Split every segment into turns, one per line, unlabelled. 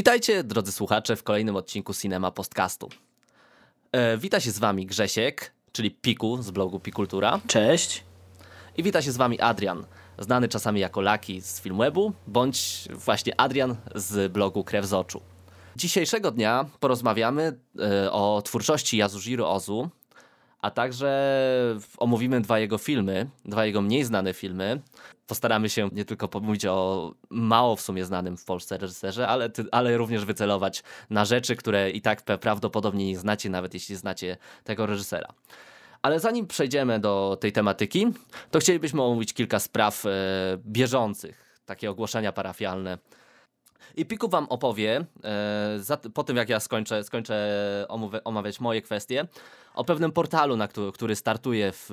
Witajcie, drodzy słuchacze, w kolejnym odcinku Cinema Podcastu. E, wita się z wami Grzesiek, czyli Piku z blogu Pikultura.
Cześć.
I wita się z wami Adrian, znany czasami jako Laki z Filmwebu, bądź właśnie Adrian z blogu Krew z Oczu. Dzisiejszego dnia porozmawiamy e, o twórczości Yasujiro Ozu, a także omówimy dwa jego filmy, dwa jego mniej znane filmy. Postaramy się nie tylko pomówić o mało w sumie znanym w Polsce reżyserze, ale, ale również wycelować na rzeczy, które i tak prawdopodobnie nie znacie, nawet jeśli znacie tego reżysera. Ale zanim przejdziemy do tej tematyki, to chcielibyśmy omówić kilka spraw e, bieżących, takie ogłoszenia parafialne. I Piku wam opowie, e, po tym jak ja skończę, skończę omawiać moje kwestie, o pewnym portalu, na który, który startuje, w,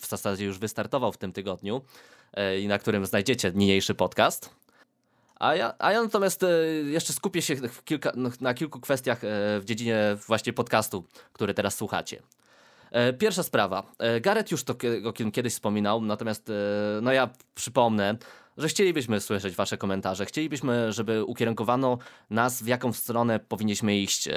w zasadzie już wystartował w tym tygodniu e, i na którym znajdziecie niniejszy podcast. A ja, a ja natomiast e, jeszcze skupię się kilka, no, na kilku kwestiach e, w dziedzinie właśnie podcastu, który teraz słuchacie. Pierwsza sprawa. Gareth już to kiedyś wspominał, natomiast no ja przypomnę, że chcielibyśmy słyszeć Wasze komentarze. Chcielibyśmy, żeby ukierunkowano nas, w jaką stronę powinniśmy iść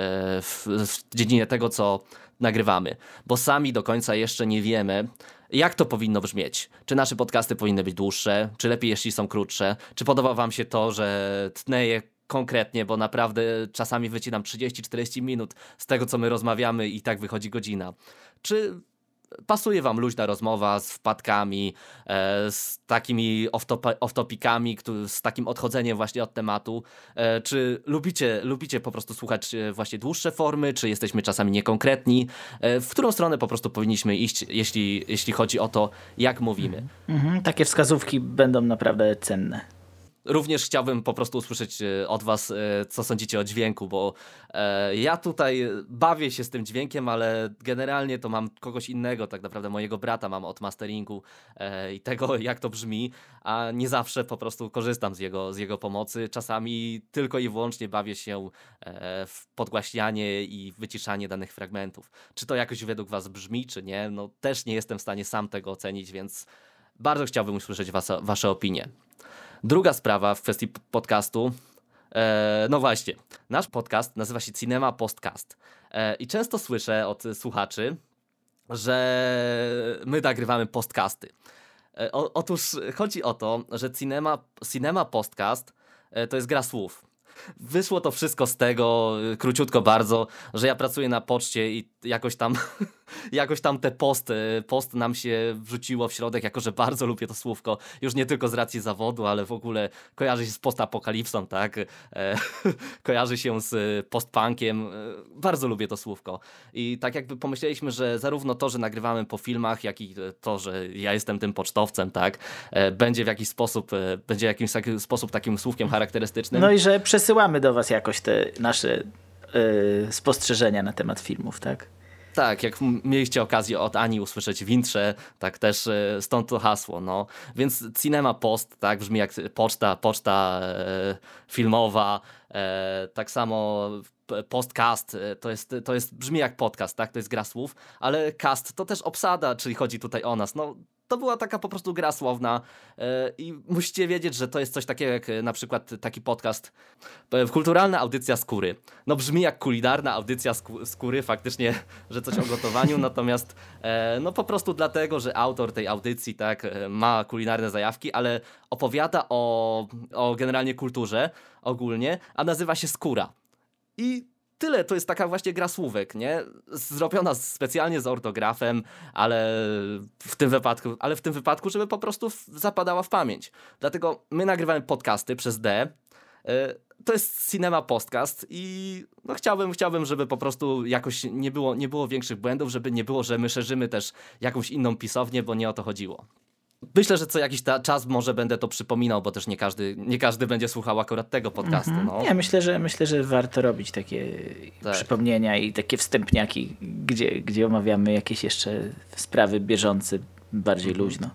w, w dziedzinie tego, co nagrywamy, bo sami do końca jeszcze nie wiemy, jak to powinno brzmieć. Czy nasze podcasty powinny być dłuższe, czy lepiej, jeśli są krótsze? Czy podoba Wam się to, że tnę je konkretnie, bo naprawdę czasami wycinam 30-40 minut z tego, co my rozmawiamy i tak wychodzi godzina? Czy pasuje wam luźna rozmowa z wpadkami, e, z takimi off-topikami, z takim odchodzeniem właśnie od tematu. E, czy lubicie, lubicie po prostu słuchać e, właśnie dłuższe formy, czy jesteśmy czasami niekonkretni? W którą stronę po prostu powinniśmy iść, jeśli, jeśli chodzi o to, jak mówimy?
Mhm, takie wskazówki będą naprawdę cenne.
Również chciałbym po prostu usłyszeć e, od Was, e, co sądzicie o dźwięku, bo e, ja tutaj bawię się z tym dźwiękiem, ale generalnie to mam kogoś innego, tak naprawdę mojego brata mam od masteringu i tego, jak to brzmi, a nie zawsze po prostu korzystam z jego, z jego pomocy. Czasami tylko i wyłącznie bawię się w podgłaśnianie i wyciszanie danych fragmentów. Czy to jakoś według Was brzmi, czy nie? No też nie jestem w stanie sam tego ocenić, więc bardzo chciałbym usłyszeć was, Wasze opinie. Druga sprawa w kwestii podcastu. E, no właśnie, nasz podcast nazywa się Cinema Podcast. E, I często słyszę od słuchaczy, że my nagrywamy podcasty. E, o, otóż chodzi o to, że Cinema, Cinema Podcast e, to jest gra słów. Wyszło to wszystko z tego, y, króciutko bardzo, że ja pracuję na poczcie i jakoś tam, jakoś tam te post, post nam się wrzuciło w środek, jako że bardzo lubię to słówko, już nie tylko z racji zawodu, ale w ogóle kojarzy się z postapokalipsą, tak? E, kojarzy się z postpunkiem, e, bardzo lubię to słówko. I tak jakby pomyśleliśmy, że zarówno to, że nagrywamy po filmach, jak i to, że ja jestem tym pocztowcem, tak? E, będzie w jakiś sposób, e, będzie w jakiś sposób takim słówkiem charakterystycznym.
No i że przez wysyłamy do was jakoś te nasze yy, spostrzeżenia na temat filmów, tak?
Tak, jak mieliście okazję od Ani usłyszeć w intrze, tak też y, stąd to hasło, no. Więc Cinema Post, tak, brzmi jak poczta, poczta e, filmowa, e, tak samo postcast, to jest, to jest, brzmi jak podcast, tak, to jest gra słów, ale cast to też obsada, czyli chodzi tutaj o nas, no to była taka po prostu gra słowna e, i musicie wiedzieć, że to jest coś takiego jak e, na przykład taki podcast e, kulturalna audycja skóry. No brzmi jak kulinarna audycja skóry, faktycznie, że coś o gotowaniu, natomiast no po prostu dlatego, że autor tej audycji tak ma kulinarne zajawki, ale opowiada o, o generalnie kulturze ogólnie, a nazywa się Skóra. I tyle, to jest taka właśnie gra słówek, nie? Zrobiona specjalnie z ortografem, ale w tym wypadku, ale w tym wypadku, żeby po prostu zapadała w pamięć. Dlatego my nagrywamy podcasty przez D, E, to jest Cinema Podcast i no chciałbym, chciałbym, żeby po prostu jakoś nie było, nie było większych błędów, żeby nie było, że my szerzymy też jakąś inną pisownię, bo nie o to chodziło. Myślę, że co jakiś czas może będę to przypominał, bo też nie każdy, nie każdy będzie słuchał akurat tego podcastu.
Mhm.
No.
Nie, myślę, że myślę, że warto robić takie
Tak.
przypomnienia i takie wstępniaki, gdzie, gdzie omawiamy jakieś jeszcze sprawy bieżące bardziej
Mhm.
luźno.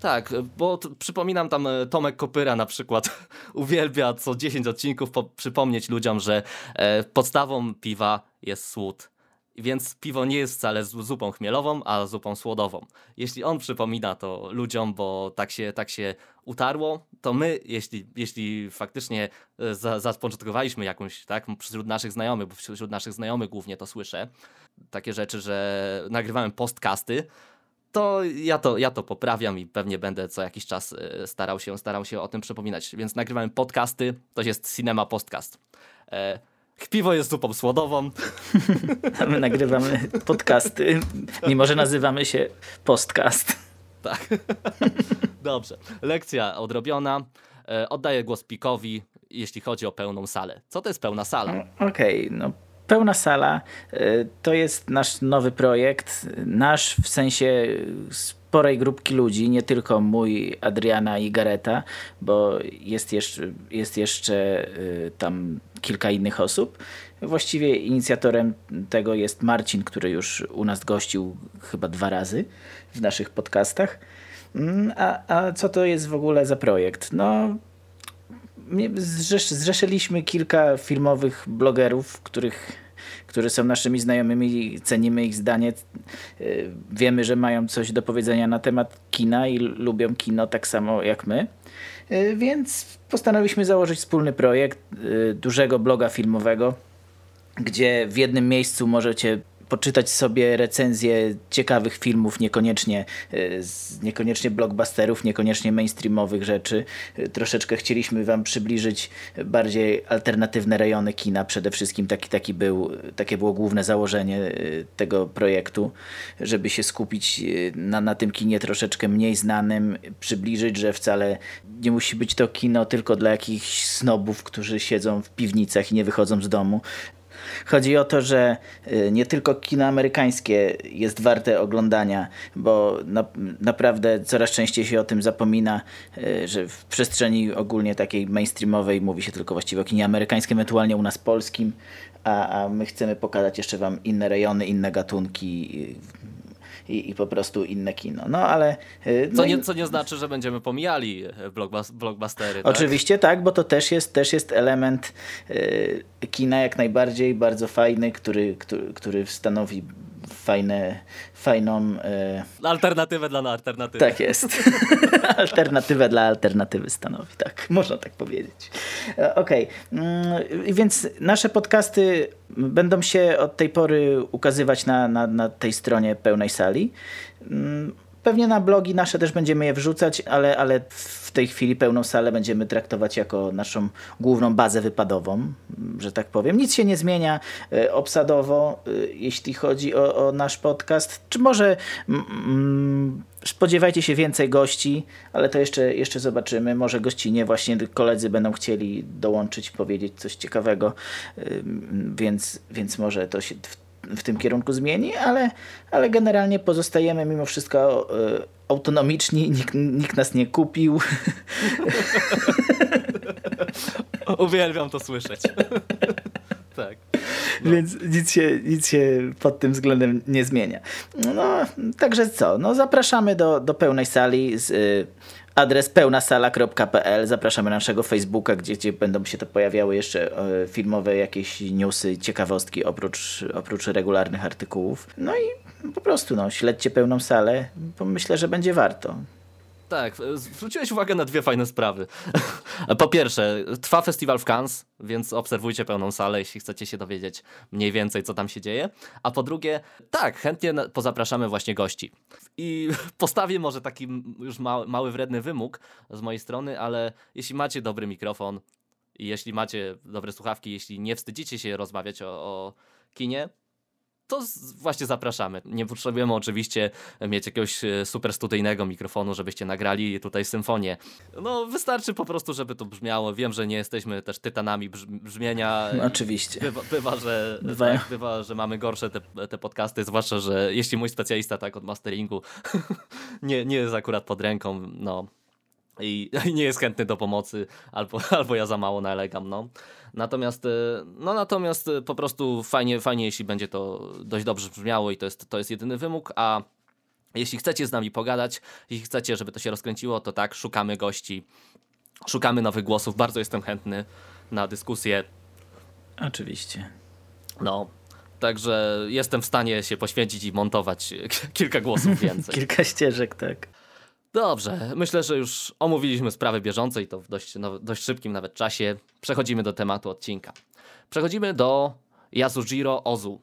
Tak, bo przypominam tam e, Tomek Kopyra na przykład uwielbia co 10 odcinków po- przypomnieć ludziom, że e, podstawą piwa jest słód. Więc piwo nie jest wcale zupą chmielową, a zupą słodową. Jeśli on przypomina to ludziom, bo tak się, tak się utarło, to my, jeśli, jeśli faktycznie e, za, zapoczątkowaliśmy jakąś, tak, wśród naszych znajomych, bo wśród naszych znajomych głównie to słyszę, takie rzeczy, że nagrywałem postcasty, to ja to, ja to poprawiam i pewnie będę co jakiś czas e, starał się, starał się o tym przypominać. Więc nagrywałem podcasty, to jest Cinema Podcast. E, piwo jest zupą słodową.
A my nagrywamy podcasty, mimo że nazywamy się Postcast.
Tak. Dobrze. Lekcja odrobiona. E, oddaję głos Pikowi, jeśli chodzi o pełną salę. Co to jest pełna sala?
Okej, no pełna sala y, to jest nasz nowy projekt. Nasz w sensie sporej grupki ludzi, nie tylko mój, Adriana i Gareta, bo jest jeszcze, jest jeszcze y, tam kilka innych osób. Właściwie inicjatorem tego jest Marcin, który już u nas gościł chyba dwa razy w naszych podcastach. Mm, A, a co to jest w ogóle za projekt? No, zrzeszyliśmy kilka filmowych blogerów, których, którzy są naszymi znajomymi, cenimy ich zdanie. Y, Wiemy, że mają coś do powiedzenia na temat kina i lubią kino tak samo jak my. Y, Więc postanowiliśmy założyć wspólny projekt y, dużego bloga filmowego, gdzie w jednym miejscu możecie poczytać sobie recenzje ciekawych filmów, niekoniecznie, e, niekoniecznie blockbusterów, niekoniecznie mainstreamowych rzeczy. E, Troszeczkę chcieliśmy wam przybliżyć bardziej alternatywne rejony kina. Przede wszystkim taki, taki był, takie było główne założenie e, tego projektu, żeby się skupić na, na tym kinie troszeczkę mniej znanym, przybliżyć, że wcale nie musi być to kino tylko dla jakichś snobów, którzy siedzą w piwnicach i nie wychodzą z domu. Chodzi o to, że y, nie tylko kino amerykańskie jest warte oglądania, bo na, naprawdę coraz częściej się o tym zapomina, y, że w przestrzeni ogólnie takiej mainstreamowej mówi się tylko właściwie o kinie amerykańskim, ewentualnie u nas polskim, a, a my chcemy pokazać jeszcze wam inne rejony, inne gatunki y, i, i po prostu inne kino. No ale... y,
Co
no i-
nie, co nie znaczy, że będziemy pomijali blockbus- blockbustery. tak?
Oczywiście tak, bo to też jest, też jest element y, kina jak najbardziej bardzo fajny, który, który, który stanowi fajne, fajną. Y,
Alternatywę dla alternatywy.
tak jest. Alternatywę dla alternatywy stanowi, tak. Można tak powiedzieć. E, Okej, mm, więc nasze podcasty będą się od tej pory ukazywać na, na, na tej stronie pełnej sali. Pewnie na blogi nasze też będziemy je wrzucać, ale, ale w tej chwili pełną salę będziemy traktować jako naszą główną bazę wypadową, że tak powiem. Nic się nie zmienia e, obsadowo, e, jeśli chodzi o, o nasz podcast. Czy może mm, mm, spodziewajcie się więcej gości, ale to jeszcze, jeszcze zobaczymy. Może gościnie właśnie koledzy będą chcieli dołączyć, powiedzieć coś ciekawego, ym, więc, więc może to się w, tym kierunku zmieni, ale, ale generalnie pozostajemy mimo wszystko y, autonomiczni, nikt, nikt nas nie kupił.
Uwielbiam to słyszeć. tak.
Więc nic się, nic się pod tym względem nie zmienia. No, także co? No, zapraszamy do, do pełnej sali. Z, y, adres pełnasala.pl. Zapraszamy na naszego Facebooka, gdzie, gdzie będą się to pojawiały jeszcze y, filmowe jakieś newsy, ciekawostki oprócz, oprócz regularnych artykułów. No i po prostu no, śledźcie pełną salę, bo myślę, że będzie warto.
Tak, e, zwróciłeś uwagę na dwie fajne sprawy. Po pierwsze, trwa festiwal w Cannes, więc obserwujcie pełną salę, jeśli chcecie się dowiedzieć mniej więcej, co tam się dzieje. A po drugie, tak, chętnie pozapraszamy właśnie gości. I postawię może taki już mały, mały wredny wymóg z mojej strony, ale jeśli macie dobry mikrofon i jeśli macie dobre słuchawki, jeśli nie wstydzicie się rozmawiać o, o kinie, to właśnie zapraszamy. Nie potrzebujemy oczywiście mieć jakiegoś e, super studyjnego mikrofonu, żebyście nagrali tutaj symfonię. No wystarczy po prostu, żeby to brzmiało. Wiem, że nie jesteśmy też tytanami brzmienia.
No, oczywiście.
Bywa, bywa że, tak, bywa, że mamy gorsze te, te podcasty, zwłaszcza, że jeśli mój specjalista tak od masteringu nie, nie jest akurat pod ręką, no i, nie jest chętny do pomocy, albo, albo ja za mało nalegam, no. Natomiast, e, no natomiast e, po prostu fajnie, fajnie, jeśli będzie to dość dobrze brzmiało i to jest, to jest jedyny wymóg, a jeśli chcecie z nami pogadać, jeśli chcecie, żeby to się rozkręciło, to tak, szukamy gości, szukamy nowych głosów, bardzo jestem chętny na dyskusję.
Oczywiście.
No, także jestem w stanie się poświęcić i montować kilka głosów więcej.
kilka ścieżek, tak.
Dobrze, myślę, że już omówiliśmy sprawy bieżące i to w dość, no, dość szybkim nawet czasie. Przechodzimy do tematu odcinka. Przechodzimy do Yasujiro Ozu.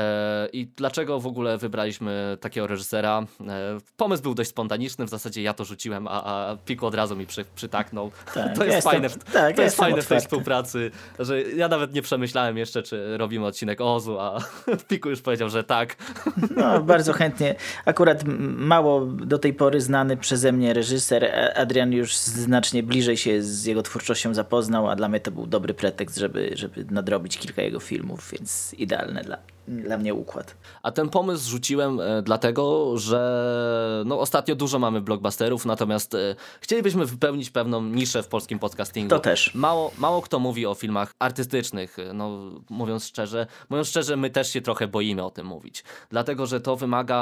E, I dlaczego w ogóle wybraliśmy takiego reżysera? E, pomysł był dość spontaniczny, w zasadzie ja to rzuciłem, a, a Piku od razu mi przy, przytaknął.
Tak,
to jest
jestem,
fajne,
tak,
to jest fajne w tej współpracy, że ja nawet nie przemyślałem jeszcze, czy robimy odcinek Ozu, a Piku już powiedział, że tak.
No, bardzo chętnie. Akurat mało do tej pory znany przeze mnie reżyser, Adrian już znacznie bliżej się z jego twórczością zapoznał, a dla mnie to był dobry pretekst, żeby, żeby nadrobić kilka jego filmów, więc idealne dla dla mnie układ.
A ten pomysł rzuciłem e, dlatego, że no, ostatnio dużo mamy blockbusterów, natomiast e, chcielibyśmy wypełnić pewną niszę w polskim podcastingu.
To też.
Mało, mało kto mówi o filmach artystycznych, e, no mówiąc szczerze. Mówiąc szczerze, my też się trochę boimy o tym mówić. Dlatego, że to wymaga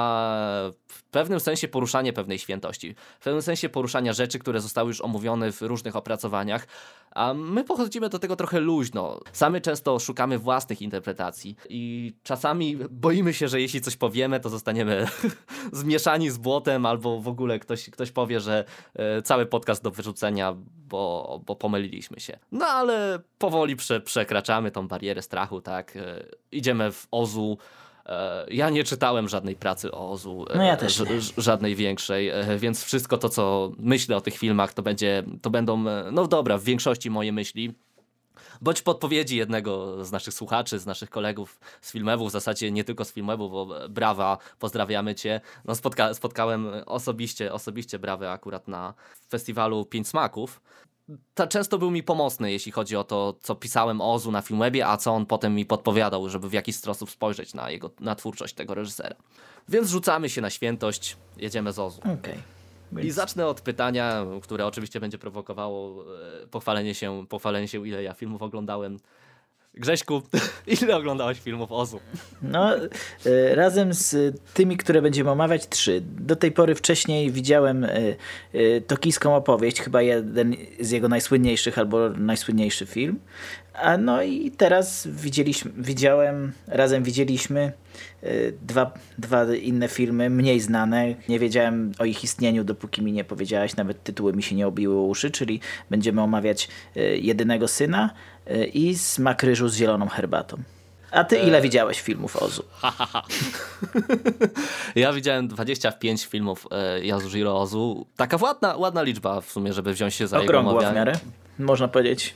w pewnym sensie poruszania pewnej świętości. W pewnym sensie poruszania rzeczy, które zostały już omówione w różnych opracowaniach, a my podchodzimy do tego trochę luźno. Sami często szukamy własnych interpretacji i czasami boimy się, że jeśli coś powiemy, to zostaniemy zmieszani z błotem, albo w ogóle ktoś, ktoś powie, że e, cały podcast do wyrzucenia, bo, bo pomyliliśmy się. No ale powoli prze, przekraczamy tą barierę strachu, tak? E, idziemy w ozu. E, ja nie czytałem żadnej pracy o Ozu,
no ja też
żadnej większej, więc wszystko to, co myślę o tych filmach, to będzie, to będą, no dobra, w większości moje myśli bądź podpowiedzi jednego z naszych słuchaczy, z naszych kolegów z Filmewu, w zasadzie nie tylko z Filmewu, bo brawa, pozdrawiamy cię. No spotka spotkałem osobiście, osobiście brawę akurat na festiwalu Pięć Smaków. Ta często był mi pomocny, jeśli chodzi o to, co pisałem o Ozu na Filmwebie, a co on potem mi podpowiadał, żeby w jakiś sposób spojrzeć na jego, na twórczość tego reżysera. Więc rzucamy się na świętość, jedziemy z Ozu.
Okay.
I zacznę od pytania, które oczywiście będzie prowokowało e, pochwalenie się, pochwalenie się ile ja filmów oglądałem. Grześku, ile oglądałeś filmów Ozu?
No, e, razem z tymi, które będziemy omawiać, trzy. Do tej pory wcześniej widziałem e, tokijską opowieść, chyba jeden z jego najsłynniejszych albo najsłynniejszy film. A no i teraz widzieliśmy, widziałem, razem widzieliśmy y, dwa, dwa inne filmy, mniej znane. Nie wiedziałem o ich istnieniu, dopóki mi nie powiedziałaś, nawet tytuły mi się nie obiły uszy, czyli będziemy omawiać y, Jedynego Syna y, i Smak ryżu z zieloną herbatą. A ty ile e... widziałeś filmów Ozu?
ja widziałem 25 filmów e, Yasujiro Ozu. Taka ładna, ładna liczba w sumie, żeby wziąć się za
Okrągła
jego
omawianie. w miarę, można powiedzieć.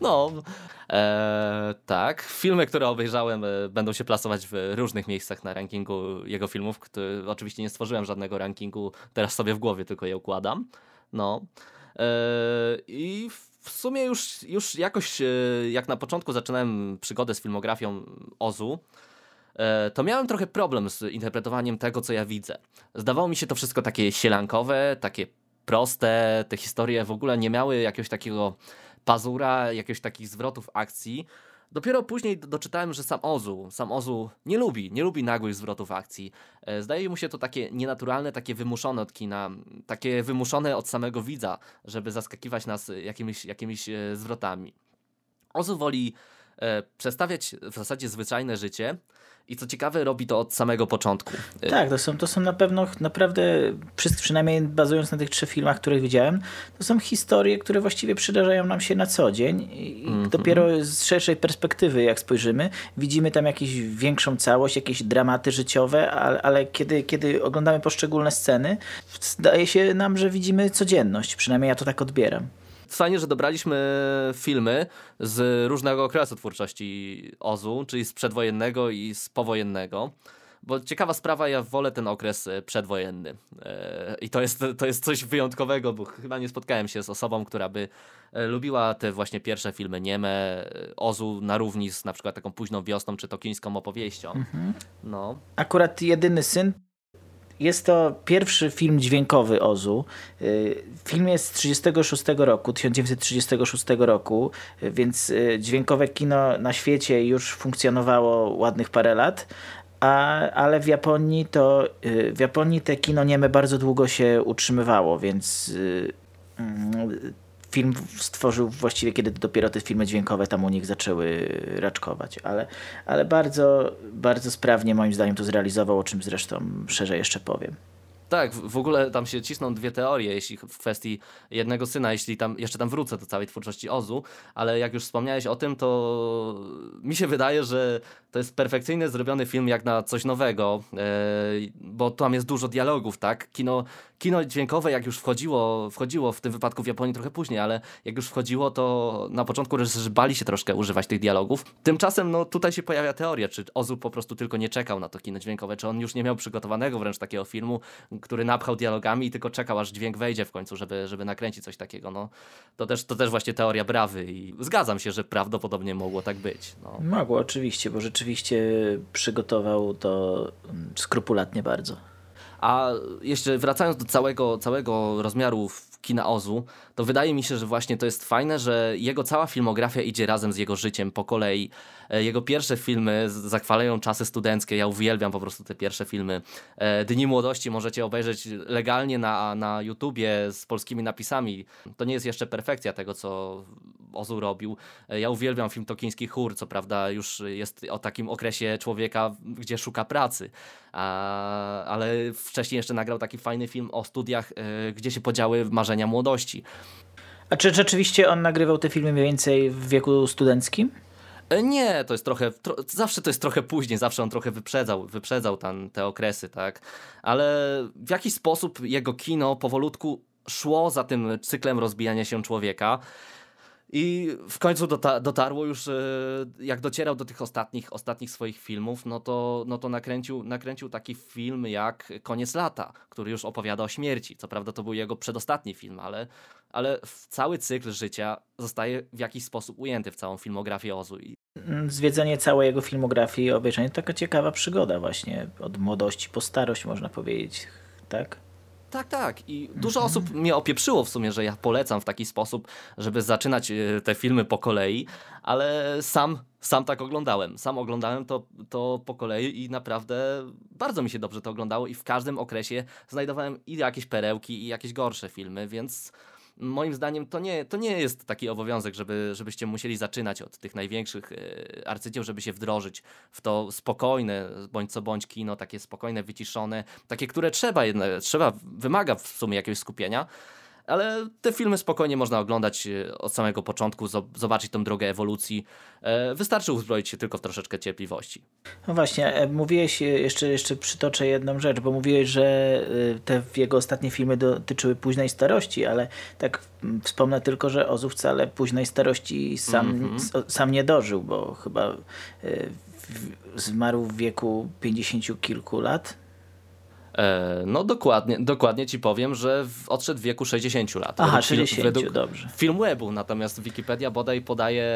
No, e, tak. Filmy, które obejrzałem, e, będą się plasować w różnych miejscach na rankingu jego filmów. Który, oczywiście nie stworzyłem żadnego rankingu teraz sobie w głowie, tylko je układam. No. E, I w sumie już, już jakoś, e, jak na początku zaczynałem przygodę z filmografią Ozu, e, to miałem trochę problem z interpretowaniem tego, co ja widzę. Zdawało mi się to wszystko takie sielankowe, takie proste. Te historie w ogóle nie miały jakiegoś takiego pazura, jakiegoś takich zwrotów akcji. Dopiero później doczytałem, że sam Ozu, sam Ozu nie lubi, nie lubi nagłych zwrotów akcji. E, zdaje mu się to takie nienaturalne, takie wymuszone od kina, takie wymuszone od samego widza, żeby zaskakiwać nas jakimiś, jakimiś e, zwrotami. Ozu woli e, przedstawiać w zasadzie zwyczajne życie, i co ciekawe, robi to od samego początku.
Tak, to są, to są na pewno naprawdę, przynajmniej bazując na tych trzech filmach, które widziałem, to są historie, które właściwie przydarzają nam się na co dzień. I mm -hmm. dopiero z szerszej perspektywy, jak spojrzymy, widzimy tam jakąś większą całość, jakieś dramaty życiowe, ale, ale kiedy, kiedy oglądamy poszczególne sceny, zdaje się nam, że widzimy codzienność. Przynajmniej ja to tak odbieram
fajnie, że dobraliśmy filmy z różnego okresu twórczości Ozu, czyli z przedwojennego i z powojennego. Bo ciekawa sprawa, ja wolę ten okres e, przedwojenny. E, I to jest, to jest coś wyjątkowego, bo chyba nie spotkałem się z osobą, która by e, lubiła te właśnie pierwsze filmy nieme, Ozu na równi z na przykład taką późną wiosną czy tokińską opowieścią. Mhm. No.
Akurat Jedyny Syn jest to pierwszy film dźwiękowy Ozu. Film jest z 36 roku, 1936 roku, więc dźwiękowe kino na świecie już funkcjonowało ładnych parę lat, a, ale w Japonii to y, w Japonii te kino nieme bardzo długo się utrzymywało, więc y, mm, film stworzył właściwie, kiedy dopiero te filmy dźwiękowe tam u nich zaczęły raczkować, ale, ale bardzo, bardzo sprawnie moim zdaniem to zrealizował, o czym zresztą szerzej jeszcze powiem.
Tak, w ogóle tam się cisną dwie teorie, jeśli w kwestii jednego syna, jeśli tam jeszcze tam wrócę do całej twórczości Ozu, ale jak już wspomniałeś o tym, to mi się wydaje, że to jest perfekcyjnie zrobiony film jak na coś nowego, e, bo tam jest dużo dialogów, tak? Kino, kino dźwiękowe jak już wchodziło, wchodziło w tym wypadku w Japonii trochę później, ale jak już wchodziło, to na początku bali się troszkę używać tych dialogów. Tymczasem no tutaj się pojawia teoria, czy Ozu po prostu tylko nie czekał na to kino dźwiękowe, czy on już nie miał przygotowanego wręcz takiego filmu, który napchał dialogami i tylko czekał, aż dźwięk wejdzie w końcu, żeby, żeby nakręcić coś takiego. No, to, też, to też właśnie teoria brawy i zgadzam się, że prawdopodobnie mogło tak być. No.
Mogło oczywiście, bo rzeczywiście przygotował to skrupulatnie bardzo.
A jeszcze wracając do całego, całego rozmiaru kina Ozu, to wydaje mi się, że właśnie to jest fajne, że jego cała filmografia idzie razem z jego życiem po kolei. E, jego pierwsze filmy zachwalają czasy studenckie, ja uwielbiam po prostu te pierwsze filmy. E, Dni Młodości możecie obejrzeć legalnie na, na YouTubie z polskimi napisami. To nie jest jeszcze perfekcja tego, co Ozu robił. E, ja uwielbiam film Tokiński Chór, co prawda już jest o takim okresie człowieka, gdzie szuka pracy, A, ale wcześniej jeszcze nagrał taki fajny film o studiach, gdzie się podziały marzenia młodości.
A czy rzeczywiście on nagrywał te filmy mniej więcej w wieku studenckim?
E, nie, to jest trochę, tro, zawsze to jest trochę później, zawsze on trochę wyprzedzał, wyprzedzał tam te okresy, tak, ale w jakiś sposób jego kino powolutku szło za tym cyklem rozbijania się człowieka i w końcu dota dotarło już, e, jak docierał do tych ostatnich, ostatnich swoich filmów, no to, no to nakręcił, nakręcił taki film jak Koniec lata, który już opowiada o śmierci. Co prawda to był jego przedostatni film, ale, ale cały cykl życia zostaje w jakiś sposób ujęty w całą filmografię Ozu.
Mm, zwiedzenie całej jego filmografii, obejrzenie to taka ciekawa przygoda właśnie, od młodości po starość można powiedzieć, tak?
Tak, tak. I dużo osób mnie opieprzyło w sumie, że ja polecam w taki sposób, żeby zaczynać e, te filmy po kolei, ale sam, sam tak oglądałem. Sam oglądałem to, to po kolei i naprawdę bardzo mi się dobrze to oglądało i w każdym okresie znajdowałem i jakieś perełki, i jakieś gorsze filmy, więc moim zdaniem to nie, to nie jest taki obowiązek, żeby, żebyście musieli zaczynać od tych największych e, arcydzieł, żeby się wdrożyć w to spokojne, bądź co bądź kino, takie spokojne, wyciszone, takie, które trzeba, jedne, trzeba wymaga w sumie jakiegoś skupienia, ale te filmy spokojnie można oglądać e, od samego początku, zobaczyć tą drogę ewolucji. E, wystarczy uzbroić się tylko w troszeczkę cierpliwości.
No właśnie, e, mówiłeś, jeszcze, jeszcze przytoczę jedną rzecz, bo mówiłeś, że te jego ostatnie filmy dotyczyły późnej starości, ale tak wspomnę tylko, że Ozu wcale późnej starości sam, mm -hmm. sam nie dożył, bo chyba zmarł w wieku 50 kilku lat.
E, no dokładnie, dokładnie ci powiem, że odszedł w wieku 60 lat.
Aha, według 60, według dobrze.
Filmwebu, natomiast Wikipedia bodaj podaje,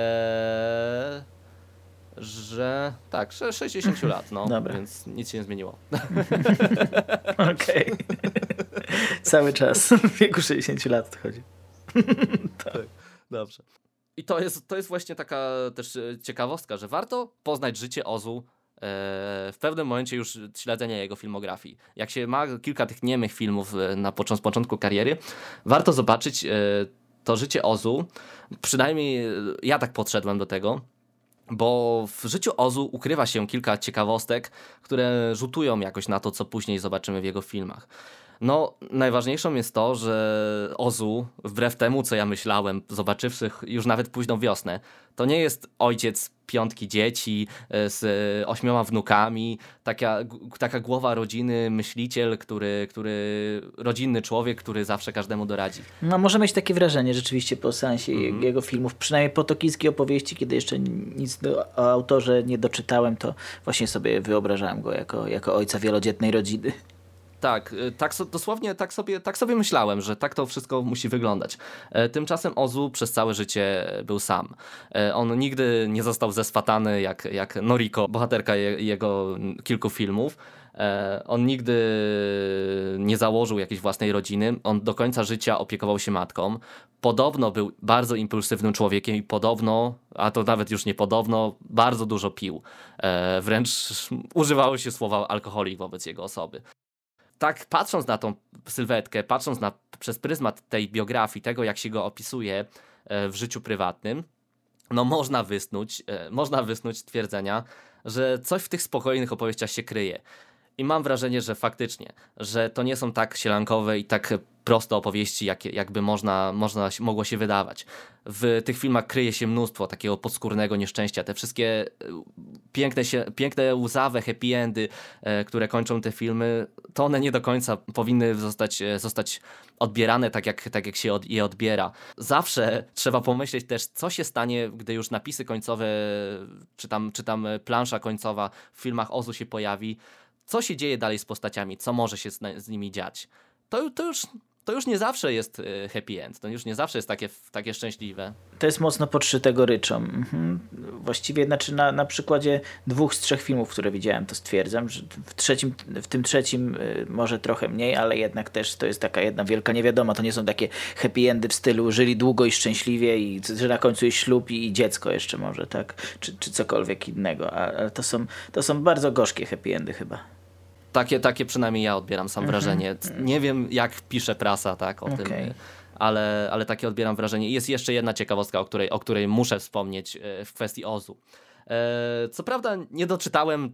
że tak, 60 lat, no, Dobra. więc nic się nie zmieniło.
Okej. Cały czas w wieku 60 lat chodzi.
tak. Dobrze. I to jest, to jest właśnie taka też ciekawostka, że warto poznać życie Ozu E, w pewnym momencie już śledzenia jego filmografii. Jak się ma kilka tych niemych filmów e, na początku kariery, warto zobaczyć e, to życie Ozu. Przynajmniej ja tak podszedłem do tego. Bo w życiu Ozu ukrywa się kilka ciekawostek, które rzutują jakoś na to, co później zobaczymy w jego filmach. No, najważniejszą jest to, że Ozu, wbrew temu, co ja myślałem, zobaczywszy już nawet późną wiosnę, to nie jest ojciec piątki dzieci e, z ośmioma wnukami, taka, taka głowa rodziny, myśliciel, który, który, rodzinny człowiek, który zawsze każdemu doradzi.
No, może mieć takie wrażenie rzeczywiście po sensie mm -hmm. jego filmów, przynajmniej po tokijskiej opowieści, kiedy jeszcze nic o autorze nie doczytałem, to właśnie sobie wyobrażałem go jako, jako ojca wielodzietnej rodziny.
Tak, y, tak dosłownie tak sobie, tak sobie myślałem, że tak to wszystko musi wyglądać. E, tymczasem Ozu przez całe życie był sam. E, on nigdy nie został zeswatany jak, jak Noriko, bohaterka jego kilku filmów. E, on nigdy nie założył jakiejś własnej rodziny. On do końca życia opiekował się matką. Podobno był bardzo impulsywnym człowiekiem i podobno, a to nawet już nie podobno, bardzo dużo pił. Wręcz używało się słowa alkoholik wobec jego osoby tak patrząc na tą sylwetkę, patrząc na, przez pryzmat tej biografii, tego jak się go opisuje e, w życiu prywatnym, no można wysnuć, e, można wysnuć twierdzenia, że coś w tych spokojnych opowieściach się kryje. I mam wrażenie, że faktycznie, że to nie są tak sielankowe i tak proste opowieści, jak, jakby można, można, mogło się wydawać. W tych filmach kryje się mnóstwo takiego podskórnego nieszczęścia. Te wszystkie e, piękne, się, piękne łzawe happy endy, e, które kończą te filmy, to one nie do końca powinny zostać, e, zostać odbierane tak jak, tak, jak się je odbiera. Zawsze trzeba pomyśleć też, co się stanie, gdy już napisy końcowe, czy tam, czy tam plansza końcowa w filmach Ozu się pojawi, co się dzieje dalej z postaciami, co może się z, z nimi dziać. To, to już to już nie zawsze jest y, happy end, to już nie zawsze jest takie, takie szczęśliwe.
To jest mocno podszyte goryczą. Mhm. Właściwie znaczy na, na przykładzie dwóch z trzech filmów, które widziałem, to stwierdzam, że w, trzecim, w tym trzecim y, może trochę mniej, ale jednak też to jest taka jedna wielka niewiadoma. To nie są takie happy endy w stylu żyli długo i szczęśliwie i że na końcu jest ślub i, dziecko jeszcze może, tak? Czy, czy cokolwiek innego. Ale to są, to są bardzo gorzkie happy endy chyba.
Takie, takie przynajmniej ja odbieram sam mhm. wrażenie. Nie wiem, jak pisze prasa tak, o okay. tym, ale, ale takie odbieram wrażenie. Jest jeszcze jedna ciekawostka, o której, o której muszę wspomnieć e, w kwestii Ozu. E, co prawda nie doczytałem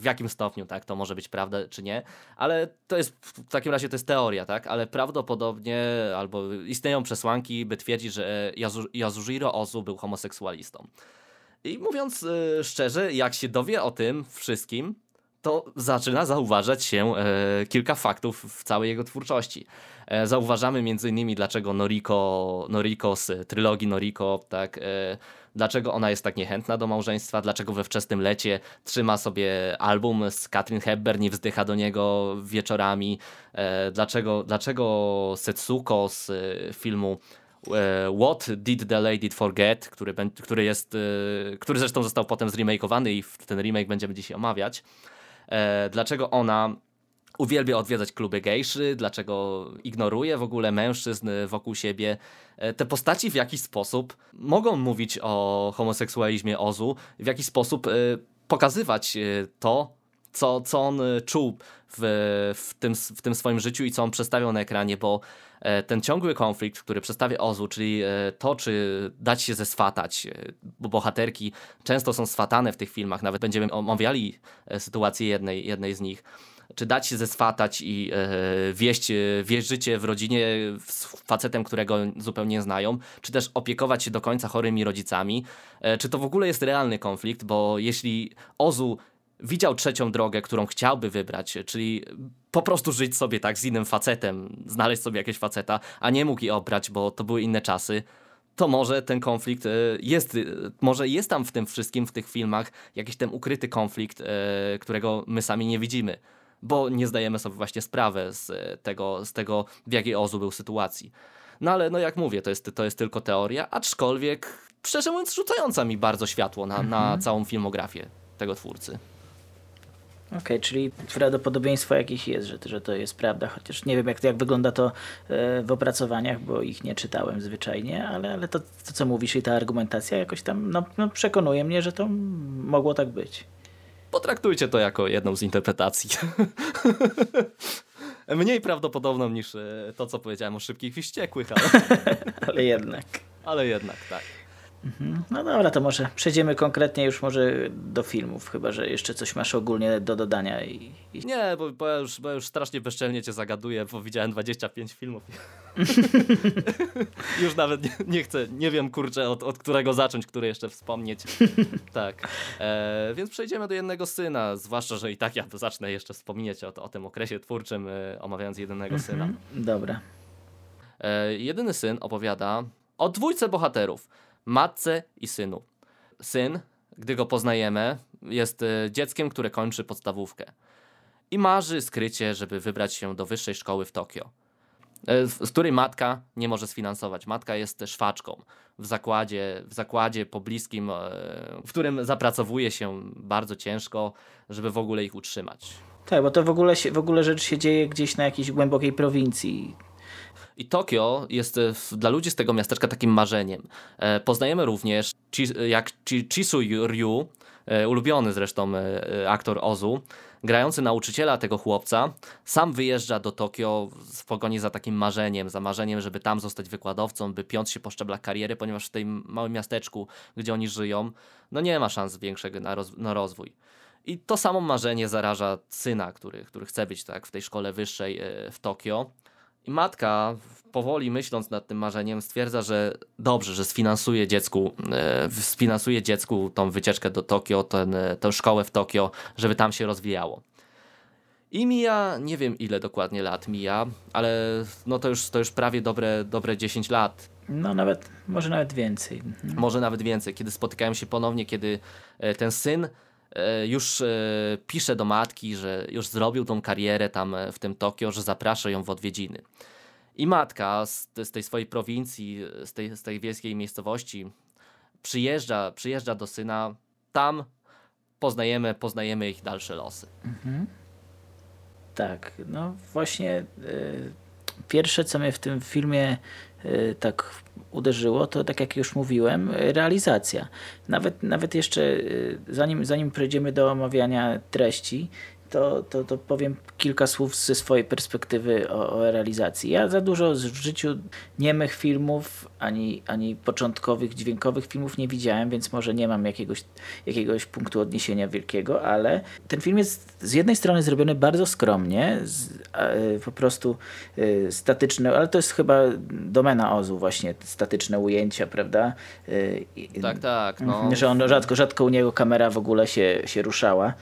w jakim stopniu tak to może być prawda czy nie, ale to jest w takim razie to jest teoria, tak? Ale prawdopodobnie albo istnieją przesłanki, by twierdzić, że Yasujiro Ozu był homoseksualistą. I mówiąc e, szczerze, jak się dowie o tym wszystkim, to zaczyna zauważać się e, kilka faktów w całej jego twórczości. E, zauważamy m.in. dlaczego Noriko, Noriko z trylogii Noriko, tak, e, dlaczego ona jest tak niechętna do małżeństwa, dlaczego we wczesnym lecie trzyma sobie album z Katrin Hepburn, nie wzdycha do niego wieczorami, e, dlaczego, dlaczego Setsuko z e, filmu e, What Did the Lady Forget, który, który, jest, który zresztą został potem zremakeowany i ten remake będziemy dzisiaj omawiać e, dlaczego ona uwielbia odwiedzać kluby gejszy, dlaczego ignoruje w ogóle mężczyzn wokół siebie. E, te postaci w jakiś sposób mogą mówić o homoseksualizmie Ozu, w jakiś sposób e, pokazywać e, to, co, co on czuł w, w, tym, w tym swoim życiu i co on przedstawiał na ekranie, bo E, ten ciągły konflikt, który przedstawia Ozu, czyli e, to, czy dać się zeswatać, e, bo bohaterki często są swatane w tych filmach, nawet będziemy omawiali sytuację jednej, jednej z nich, czy dać się zeswatać i wieść, wieść życie w rodzinie z facetem, którego zupełnie nie znają, czy też opiekować się do końca chorymi rodzicami, czy to w ogóle jest realny konflikt, bo jeśli Ozu widział trzecią drogę, którą chciałby wybrać, czyli po prostu żyć sobie tak z innym facetem, znaleźć sobie jakiegoś faceta, a nie mógł jej obrać, bo to były inne czasy, to może ten konflikt e, jest, e, może jest tam w tym wszystkim, w tych filmach, jakiś ten ukryty konflikt, e, którego my sami nie widzimy, bo nie zdajemy sobie właśnie sprawę z tego, z tego w jakiej Ozu był sytuacji. No ale no jak mówię, to jest, to jest tylko teoria, aczkolwiek szczerze mówiąc rzucająca mi bardzo światło na, na mhm. całą filmografię tego twórcy.
Okej, okay, czyli prawdopodobieństwo jakieś jest, że, że to jest prawda, chociaż nie wiem jak, jak wygląda to e, w opracowaniach, bo ich nie czytałem zwyczajnie, ale, ale to, to co mówisz i ta argumentacja jakoś tam no, no przekonuje mnie, że to mogło tak być.
Potraktujcie to jako jedną z interpretacji. Mniej prawdopodobną niż e, to, co powiedziałem o szybkich i wściekłych, ale...
ale jednak.
Ale jednak, tak.
Mhm. No dobra, to może przejdziemy konkretnie już może do filmów, chyba że jeszcze coś masz ogólnie do dodania. I, i...
Nie, bo, bo, ja już, bo ja już strasznie bezczelnie cię zagaduję, bo widziałem 25 filmów. już nawet nie, nie, chcę, nie wiem kurczę od, od którego zacząć, który jeszcze wspomnieć. tak, e, więc przejdziemy do jednego syna, zwłaszcza, że i tak ja zacznę jeszcze wspominać o, o tym okresie twórczym, e, omawiając jednego mhm. syna.
Dobra.
E, jedyny syn opowiada o dwójce bohaterów matce i synu. Syn, gdy go poznajemy, jest e, dzieckiem, które kończy podstawówkę i marzy skrycie, żeby wybrać się do wyższej szkoły w Tokio, e, z której matka nie może sfinansować. Matka jest szwaczką w zakładzie, w zakładzie pobliskim, e, w którym zapracowuje się bardzo ciężko, żeby w ogóle ich utrzymać.
Tak, bo to w ogóle, w ogóle rzecz się dzieje gdzieś na jakiejś głębokiej prowincji.
I Tokio jest e, dla ludzi z tego miasteczka takim marzeniem. E, poznajemy również, jak Chisu Ryu, e, ulubiony zresztą aktor Ozu, grający nauczyciela tego chłopca, sam wyjeżdża do Tokio w pogoni za takim marzeniem, za marzeniem, żeby tam zostać wykładowcą, by piąć się po szczeblach kariery, ponieważ w tym małym miasteczku, gdzie oni żyją, no nie ma szans większego na, roz na rozwój. I to samo marzenie zaraża syna, który, który chce być tak w tej szkole wyższej w Tokio. I matka, powoli myśląc nad tym marzeniem, stwierdza, że dobrze, że sfinansuje dziecku, e, sfinansuje dziecku tą wycieczkę do Tokio, ten, e, tę szkołę w Tokio, żeby tam się rozwijało. I mija, nie wiem ile dokładnie lat mija, ale no to już, to już prawie dobre, dobre 10 lat.
No nawet, może nawet więcej.
Może nawet więcej, kiedy spotykają się ponownie, kiedy e, ten syn już e, pisze do matki, że już zrobił tą karierę tam e, w tym Tokio, że zaprasza ją w odwiedziny. I matka z, z tej swojej prowincji, z tej, z tej wiejskiej miejscowości przyjeżdża, przyjeżdża do syna. Tam poznajemy, poznajemy ich dalsze losy. Mhm.
Tak, no właśnie y, pierwsze co mnie w tym filmie tak uderzyło, to tak jak już mówiłem, realizacja. Nawet, nawet jeszcze y, zanim, zanim przejdziemy do omawiania treści, to, to, to powiem kilka słów ze swojej perspektywy o, o, realizacji. Ja za dużo w życiu niemych filmów, ani, ani początkowych, dźwiękowych filmów nie widziałem, więc może nie mam jakiegoś, jakiegoś punktu odniesienia wielkiego, ale ten film jest z jednej strony zrobiony bardzo skromnie, z, e, po prostu e, statyczne, ale to jest chyba domena Ozu właśnie, statyczne ujęcia, prawda?
E, tak, tak. No.
Że on rzadko, rzadko u niego kamera w ogóle się, się ruszała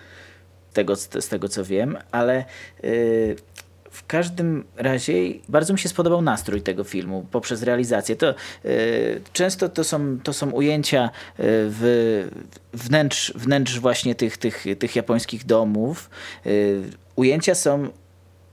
tego, z tego co wiem, ale yy, w każdym razie bardzo mi się spodobał nastrój tego filmu poprzez realizację. To, yy, często to są, to są ujęcia y, w, wnętrz, wnętrz właśnie tych, tych, tych japońskich domów. Yy, ujęcia są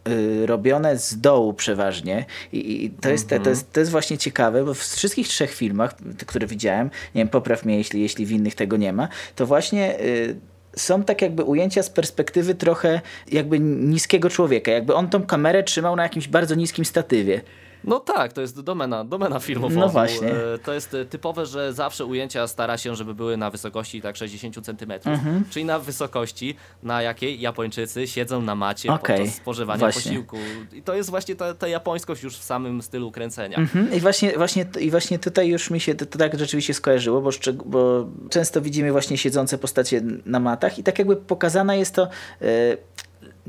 y, robione z dołu przeważnie i, to, jest, to, jest, to jest właśnie ciekawe, bo w wszystkich trzech filmach, które widziałem, nie wiem, popraw mnie, jeśli, jeśli w innych tego nie ma, to właśnie y, są tak jakby ujęcia z perspektywy trochę jakby niskiego człowieka. Jakby on tą kamerę trzymał na jakimś bardzo niskim statywie.
No tak, to jest domena, domena filmów.
No właśnie.
E, to jest e, typowe, że zawsze ujęcia stara się, żeby były na wysokości tak 60 cm, mhm. czyli na wysokości, na jakiej Japończycy siedzą na macie okay. podczas spożywania właśnie. posiłku. I to jest właśnie ta, ta japońskość już w samym stylu kręcenia.
Mhm. I, właśnie, właśnie, I właśnie tutaj już mi się to, to tak rzeczywiście skojarzyło, bo, bo często widzimy właśnie siedzące postacie na matach i tak jakby pokazana jest to... Yy,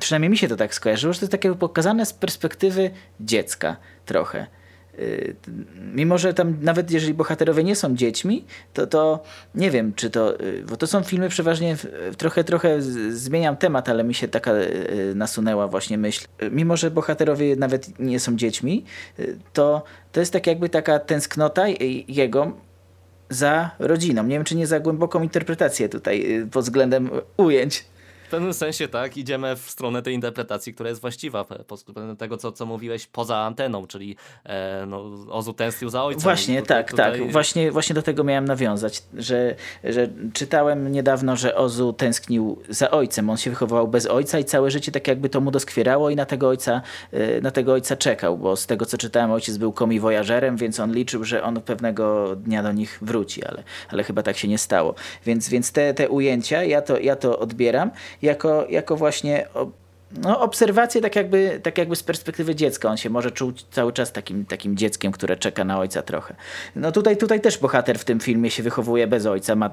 przynajmniej mi się to tak skojarzyło, że to jest takie pokazane z perspektywy dziecka trochę. Y, mimo, że tam nawet jeżeli bohaterowie nie są dziećmi, to to nie wiem, czy to, y, bo to są filmy przeważnie, trochę, trochę zmieniam temat, ale mi się taka y, nasunęła właśnie myśl. Mimo, że bohaterowie nawet nie są dziećmi, to to jest tak jakby taka tęsknota jego za rodziną. Nie wiem, czy nie za głęboką interpretację tutaj pod względem ujęć
pewnym sensie tak, idziemy w stronę tej interpretacji, która jest właściwa, tego, co, co mówiłeś poza anteną, czyli e, no, Ozu tęsknił za ojcem.
Właśnie, tutaj, tak, tutaj... tak. Właśnie, właśnie do tego miałem nawiązać, że, że czytałem niedawno, że Ozu tęsknił za ojcem. On się wychowywał bez ojca i całe życie tak jakby to mu doskwierało i na tego ojca, e, na tego ojca czekał, bo z tego, co czytałem, ojciec był komiwojażerem, więc on liczył, że on pewnego dnia do nich wróci, ale, ale chyba tak się nie stało. Więc, więc te, te ujęcia, ja to, ja to odbieram jako, jako właśnie no, obserwacje tak jakby, tak jakby z perspektywy dziecka. On się może czuć cały czas takim, takim dzieckiem, które czeka na ojca trochę. No tutaj, tutaj też bohater w tym filmie się wychowuje bez ojca, ma,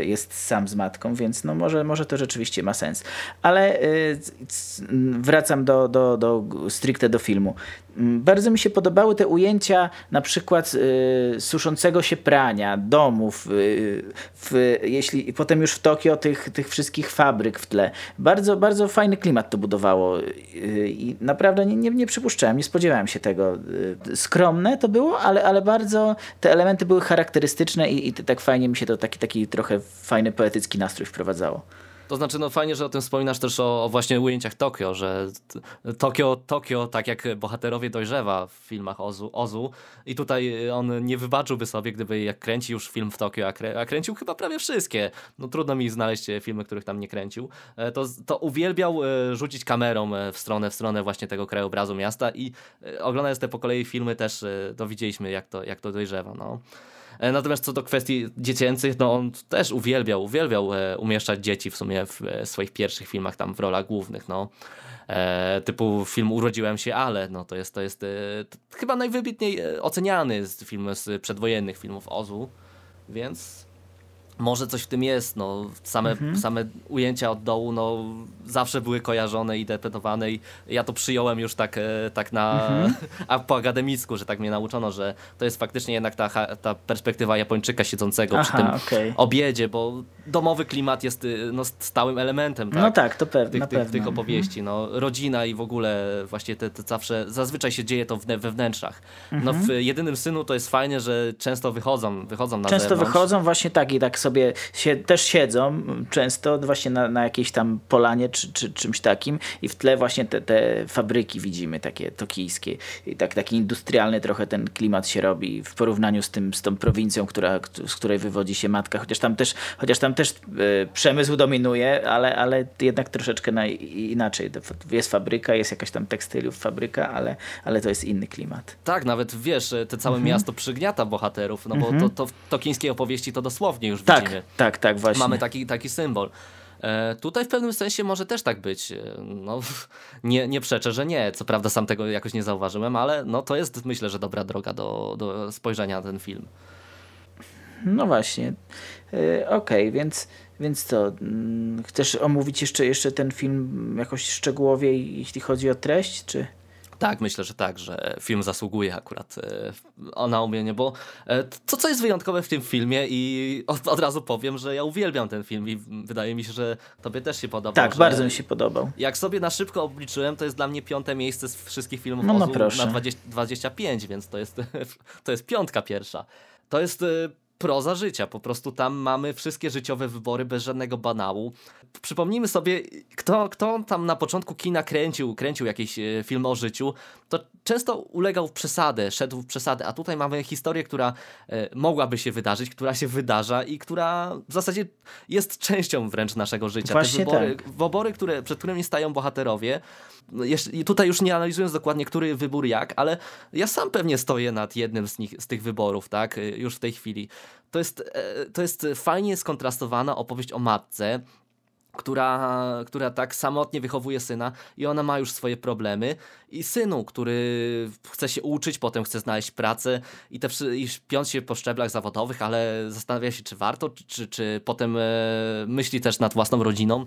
jest sam z matką, więc no może, może to rzeczywiście ma sens. Ale wracam do, do, do stricte do filmu. Mm, bardzo mi się podobały te ujęcia na przykład y, suszącego się prania, domów, y, w, jeśli potem już w Tokio tych, tych wszystkich fabryk w tle. Bardzo, bardzo fajny klimat to budowało y, i naprawdę nie, nie, nie przypuszczałem, nie spodziewałem się tego. Y, skromne to było, ale, ale bardzo te elementy były charakterystyczne i, i tak fajnie mi się to taki, taki trochę fajny poetycki nastrój wprowadzało.
To znaczy, no fajnie, że o tym wspominasz też o, o właśnie ujęciach Tokio, że Tokio, Tokio, tak jak bohaterowie dojrzewa w filmach Ozu, Ozu. I tutaj on nie wybaczyłby sobie, gdyby jak kręci już film w Tokio, a, krę, a kręcił chyba prawie wszystkie, no trudno mi znaleźć filmy, których tam nie kręcił, e, to, to uwielbiał e, rzucić kamerą e, w stronę, w stronę właśnie tego krajobrazu miasta. I oglądając te po kolei filmy też to widzieliśmy, jak to, jak to dojrzewa, no. E, natomiast co do kwestii dziecięcych, no on też uwielbiał, uwielbiał e, umieszczać dzieci w sumie w e, swoich pierwszych filmach tam w rolach głównych, no. E, typu film Urodziłem się, ale no to jest, to jest e, chyba najwybitniej oceniany film z przedwojennych filmów Ozu, więc może coś w tym jest, no, same, mhm. same ujęcia od dołu, no, zawsze były kojarzone i interpretowane i ja to przyjąłem już tak, e, tak na, mhm. a po akademicku, że tak mnie nauczono, że to jest faktycznie jednak ta, ta perspektywa Japończyka siedzącego Aha, przy tym okay. obiedzie, bo domowy klimat jest y, no, stałym elementem, tak?
No tak, to pewnie.
Tych, tych, tych opowieści, mhm. no, rodzina i w ogóle właśnie te, te zawsze, zazwyczaj się dzieje to we wnętrzach. No, w Jedynym Synu to jest fajnie, że często wychodzą, wychodzą na
Często
zewnątrz.
wychodzą właśnie tak i tak sobie sobie się, też siedzą często właśnie na, na jakiejś tam polanie czy, czy czymś takim i w tle właśnie te, te fabryki widzimy takie tokijskie i tak, taki industrialny trochę ten klimat się robi w porównaniu z, tym, z tą prowincją, która, z której wywodzi się matka, chociaż tam też, chociaż tam też e, przemysł dominuje, ale, ale jednak troszeczkę na, inaczej. Jest fabryka, jest jakaś tam tekstyliów fabryka, ale, ale to jest inny klimat.
Tak, nawet wiesz, te całe mhm. miasto przygniata bohaterów, no bo mhm. to, to w tokińskiej opowieści to dosłownie już
tak,
widzimy.
Tak, tak, właśnie.
Mamy taki, taki symbol. E, tutaj w pewnym sensie może też tak być. E, no, nie, nie przeczę, że nie. Co prawda sam tego jakoś nie zauważyłem, ale no, to jest myślę, że dobra droga do, do spojrzenia na ten film.
No właśnie. E, Okej, okay, więc, więc co? Mm, chcesz omówić jeszcze, jeszcze ten film jakoś szczegółowiej, jeśli chodzi o treść, czy...
Tak, myślę, że tak, że film zasługuje akurat e, na omówienie, bo e, to, co jest wyjątkowe w tym filmie i od, od, razu powiem, że ja uwielbiam ten film i wydaje mi się, że tobie też się podobał.
Tak, bardzo mi się podobał.
Jak sobie na szybko obliczyłem, to jest dla mnie piąte miejsce z wszystkich filmów no, no na 20, 25, więc to jest, to jest piątka pierwsza. To jest e, proza życia. Po prostu tam mamy wszystkie życiowe wybory bez żadnego banału. Przypomnijmy sobie, kto, kto tam na początku kina kręcił, kręcił jakiś e, film o życiu, to często ulegał w przesadę, szedł w przesadę, a tutaj mamy historię, która e, mogłaby się wydarzyć, która się wydarza i która w zasadzie jest częścią wręcz naszego życia.
Właśnie
Te wybory,
tak.
wybory które, przed którymi stają bohaterowie, tutaj już nie analizując dokładnie, który wybór jak, ale ja sam pewnie stoję nad jednym z, nich, z tych wyborów, tak, e, już w tej chwili. To jest, to jest fajnie skontrastowana opowieść o matce, która, która tak samotnie wychowuje syna i ona ma już swoje problemy i synu, który chce się uczyć, potem chce znaleźć pracę i, te, i piąc się po szczeblach zawodowych, ale zastanawia się, czy warto, czy, czy potem e, myśli też nad własną rodziną.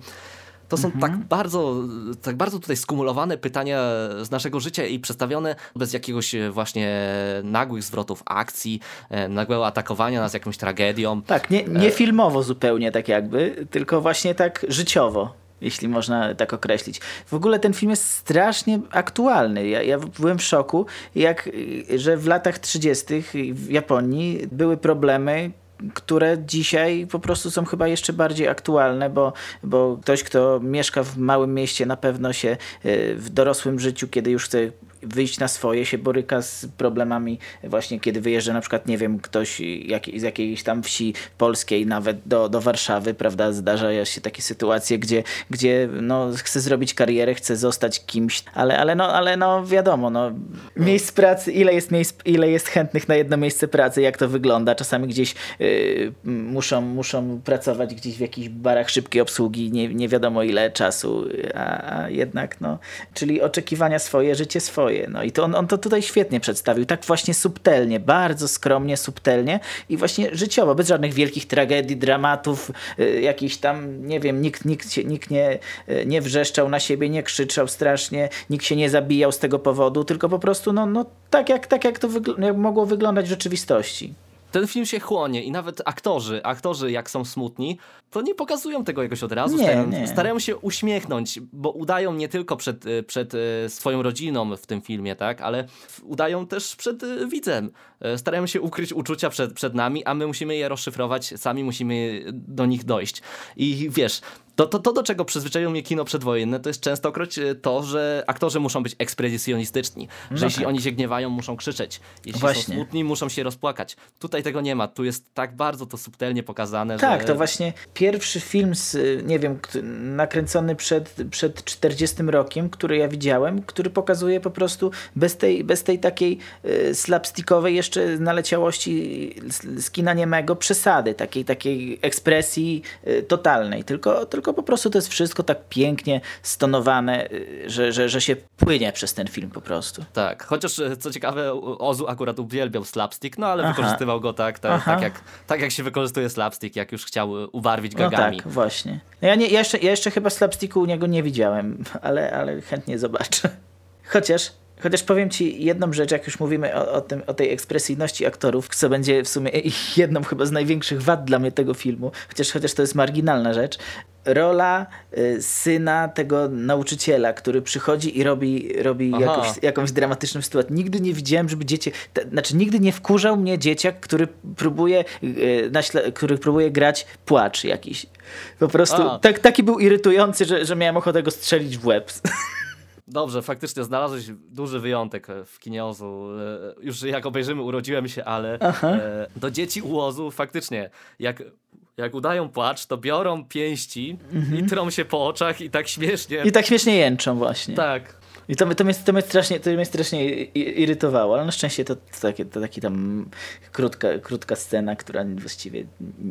To są tak mhm. tak, bardzo, tak bardzo tutaj skumulowane pytania z naszego życia i przedstawione bez jakiegoś e, właśnie nagłych zwrotów akcji, e, nagłego atakowania nas jakąś tragedią.
Tak, nie, nie e, filmowo zupełnie tak jakby, tylko właśnie tak życiowo jeśli można tak określić. W ogóle ten film jest strasznie aktualny. Ja, ja byłem w szoku, jak, że w latach 30. w Japonii były problemy, które dzisiaj po prostu są chyba jeszcze bardziej aktualne, bo, bo ktoś, kto mieszka w małym mieście, na pewno się e, w dorosłym życiu, kiedy już chce wyjść na swoje, się boryka z problemami właśnie kiedy wyjeżdża na przykład, nie wiem, ktoś jak, z jakiejś tam wsi polskiej nawet do, do Warszawy, prawda, zdarzają się takie sytuacje, gdzie, gdzie no, chce zrobić karierę, chce zostać kimś, ale, ale, no, ale no wiadomo, no, miejsc pracy, ile jest miejsc, ile jest chętnych na jedno miejsce pracy, jak to wygląda, czasami gdzieś yy, muszą, muszą pracować gdzieś w jakichś barach szybkiej obsługi, nie, nie wiadomo ile czasu, a, a jednak, no, czyli oczekiwania swoje, życie swoje, no i to on, on to tutaj świetnie przedstawił, tak właśnie subtelnie, bardzo skromnie, subtelnie i właśnie życiowo, bez żadnych wielkich tragedii, dramatów, y, jakichś tam, nie wiem, nikt, nikt, się, nikt nie, y, nie wrzeszczał na siebie, nie krzyczał strasznie, nikt się nie zabijał z tego powodu, tylko po prostu no, no tak, jak, tak jak to wygl jak mogło wyglądać w rzeczywistości
ten film się chłonie i nawet aktorzy, aktorzy jak są smutni, to nie pokazują tego jakoś od razu.
Nie,
starają,
nie.
starają się uśmiechnąć, bo udają nie tylko przed, e, przed e, swoją rodziną w tym filmie, tak, ale udają też przed e, widzem. Starają się ukryć uczucia przed, przed nami, a my musimy je rozszyfrować, sami musimy do nich dojść. I wiesz, to, to, to, do czego przyzwyczaiło mnie kino przedwojenne, to jest częstokroć to, że aktorzy muszą być ekspresjonistyczni. Że no jeśli tak. oni się gniewają, muszą krzyczeć. Jeśli właśnie. są smutni, muszą się rozpłakać. Tutaj tego nie ma. Tu jest tak bardzo to subtelnie pokazane,
Tak,
że...
to właśnie pierwszy film, z, nie wiem, nakręcony przed, przed 40 rokiem, który ja widziałem, który pokazuje po prostu bez tej, bez tej takiej y, slapstickowej jeszcze naleciałości z kina niemego przesady, takiej, takiej ekspresji totalnej. Tylko, tylko po prostu to jest wszystko tak pięknie stonowane, y, że, że, że się płynie przez ten film po prostu.
Tak, chociaż co ciekawe, Ozu akurat uwielbiał slapstick, no ale Aha. wykorzystywał go tak, tak, tak, jak, tak jak się wykorzystuje slapstick, jak już chciał ubarwić gagami.
No tak, właśnie. No ja, nie, ja, jeszcze, ja jeszcze chyba slapsticku u niego nie widziałem, ale, ale chętnie zobaczę. Chociaż Chociaż powiem ci jedną rzecz, jak już mówimy o, o, tym, o tej ekspresyjności aktorów, co będzie w sumie jedną chyba z największych wad dla mnie tego filmu, chociaż, chociaż to jest marginalna rzecz. Rola y, syna tego nauczyciela, który przychodzi i robi, robi jakąś, jakąś dramatyczną sytuację. Nigdy nie widziałem, żeby dziecię, te, znaczy nigdy nie wkurzał mnie dzieciak, który próbuje, y, naśle, który próbuje grać płacz jakiś. Po prostu tak, taki był irytujący, że, że miałem ochotę go strzelić w łeb.
Dobrze, faktycznie znalazłeś duży wyjątek w Kiniozu. E, już jak obejrzymy, urodziłem się, ale e, do dzieci ułozu faktycznie, jak, jak udają płacz, to biorą pięści mhm. i trą się po oczach i tak śmiesznie.
I tak śmiesznie jęczą właśnie.
Tak.
I to, to, mnie, to, mnie strasznie, to mnie strasznie irytowało, ale na szczęście to, to, takie, to taki tam krótka, krótka scena, która właściwie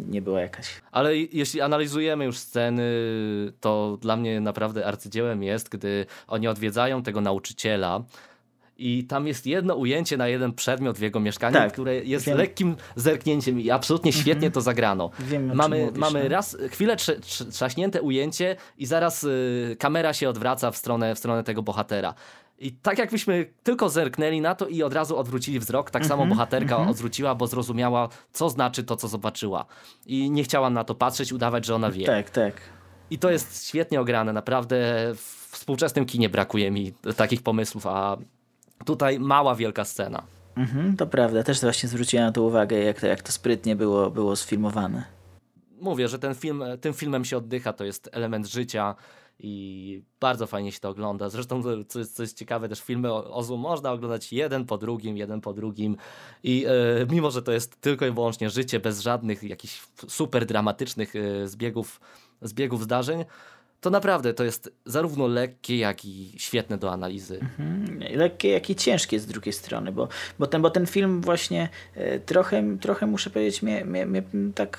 nie była jakaś.
Ale jeśli analizujemy już sceny, to dla mnie naprawdę arcydziełem jest, gdy oni odwiedzają tego nauczyciela, i tam jest jedno ujęcie na jeden przedmiot w jego mieszkaniu, tak, które jest wiem. lekkim zerknięciem i absolutnie świetnie mm -hmm. to zagrano.
Wiem,
mamy
mówisz,
mamy
no.
raz chwilę trzaśnięte ujęcie i zaraz y, kamera się odwraca w stronę, w stronę tego bohatera. I tak jakbyśmy tylko zerknęli na to i od razu odwrócili wzrok, tak mm -hmm, samo mhm, bohaterka mm -hmm. odwróciła, bo zrozumiała, co znaczy to, co zobaczyła. I nie chciała na to patrzeć, udawać, że ona wie.
Tak, tak.
I to jest świetnie ograne. Naprawdę w współczesnym kinie brakuje mi takich pomysłów, a Tutaj mała, wielka scena.
Mhm, to prawda, też właśnie zwróciłem na to uwagę, jak to, jak to sprytnie było, było sfilmowane.
Mówię, że ten film, tym filmem się oddycha, to jest element życia i bardzo fajnie się to ogląda. Zresztą, co jest, co jest ciekawe, też filmy Ozu można oglądać jeden po drugim, jeden po drugim i e, mimo, że to jest tylko i wyłącznie życie bez żadnych jakichś super dramatycznych e, zbiegów, zbiegów zdarzeń, to naprawdę to jest zarówno lekkie, jak i świetne do analizy.
Mhm. Lekkie, jak i ciężkie z drugiej strony, bo, bo, ten, bo ten film właśnie e, trochę, trochę muszę powiedzieć, mnie, mnie, mnie tak,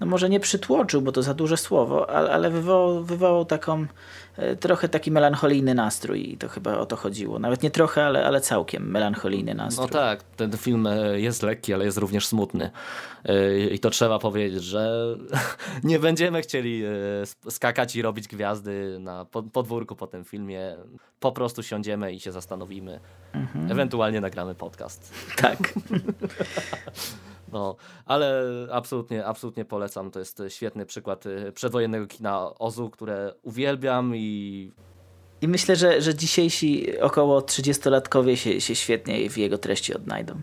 no może nie przytłoczył, bo to za duże słowo, ale, wywołał, wywołał taką E, trochę taki melancholijny nastrój i to chyba o to chodziło. Nawet nie trochę, ale, ale całkiem melancholijny nastrój.
No tak, ten film e, jest lekki, ale jest również smutny. E, I to trzeba powiedzieć, że nie będziemy chcieli skakać i robić gwiazdy na podwórku po tym filmie. Po prostu siądziemy i się zastanowimy. Mhm. Ewentualnie nagramy podcast.
Tak.
No, ale absolutnie, absolutnie polecam. To jest świetny przykład y, przedwojennego kina Ozu, które uwielbiam i
i myślę, że, że dzisiejsi około 30-latkowie się, się świetnie w jego treści odnajdą.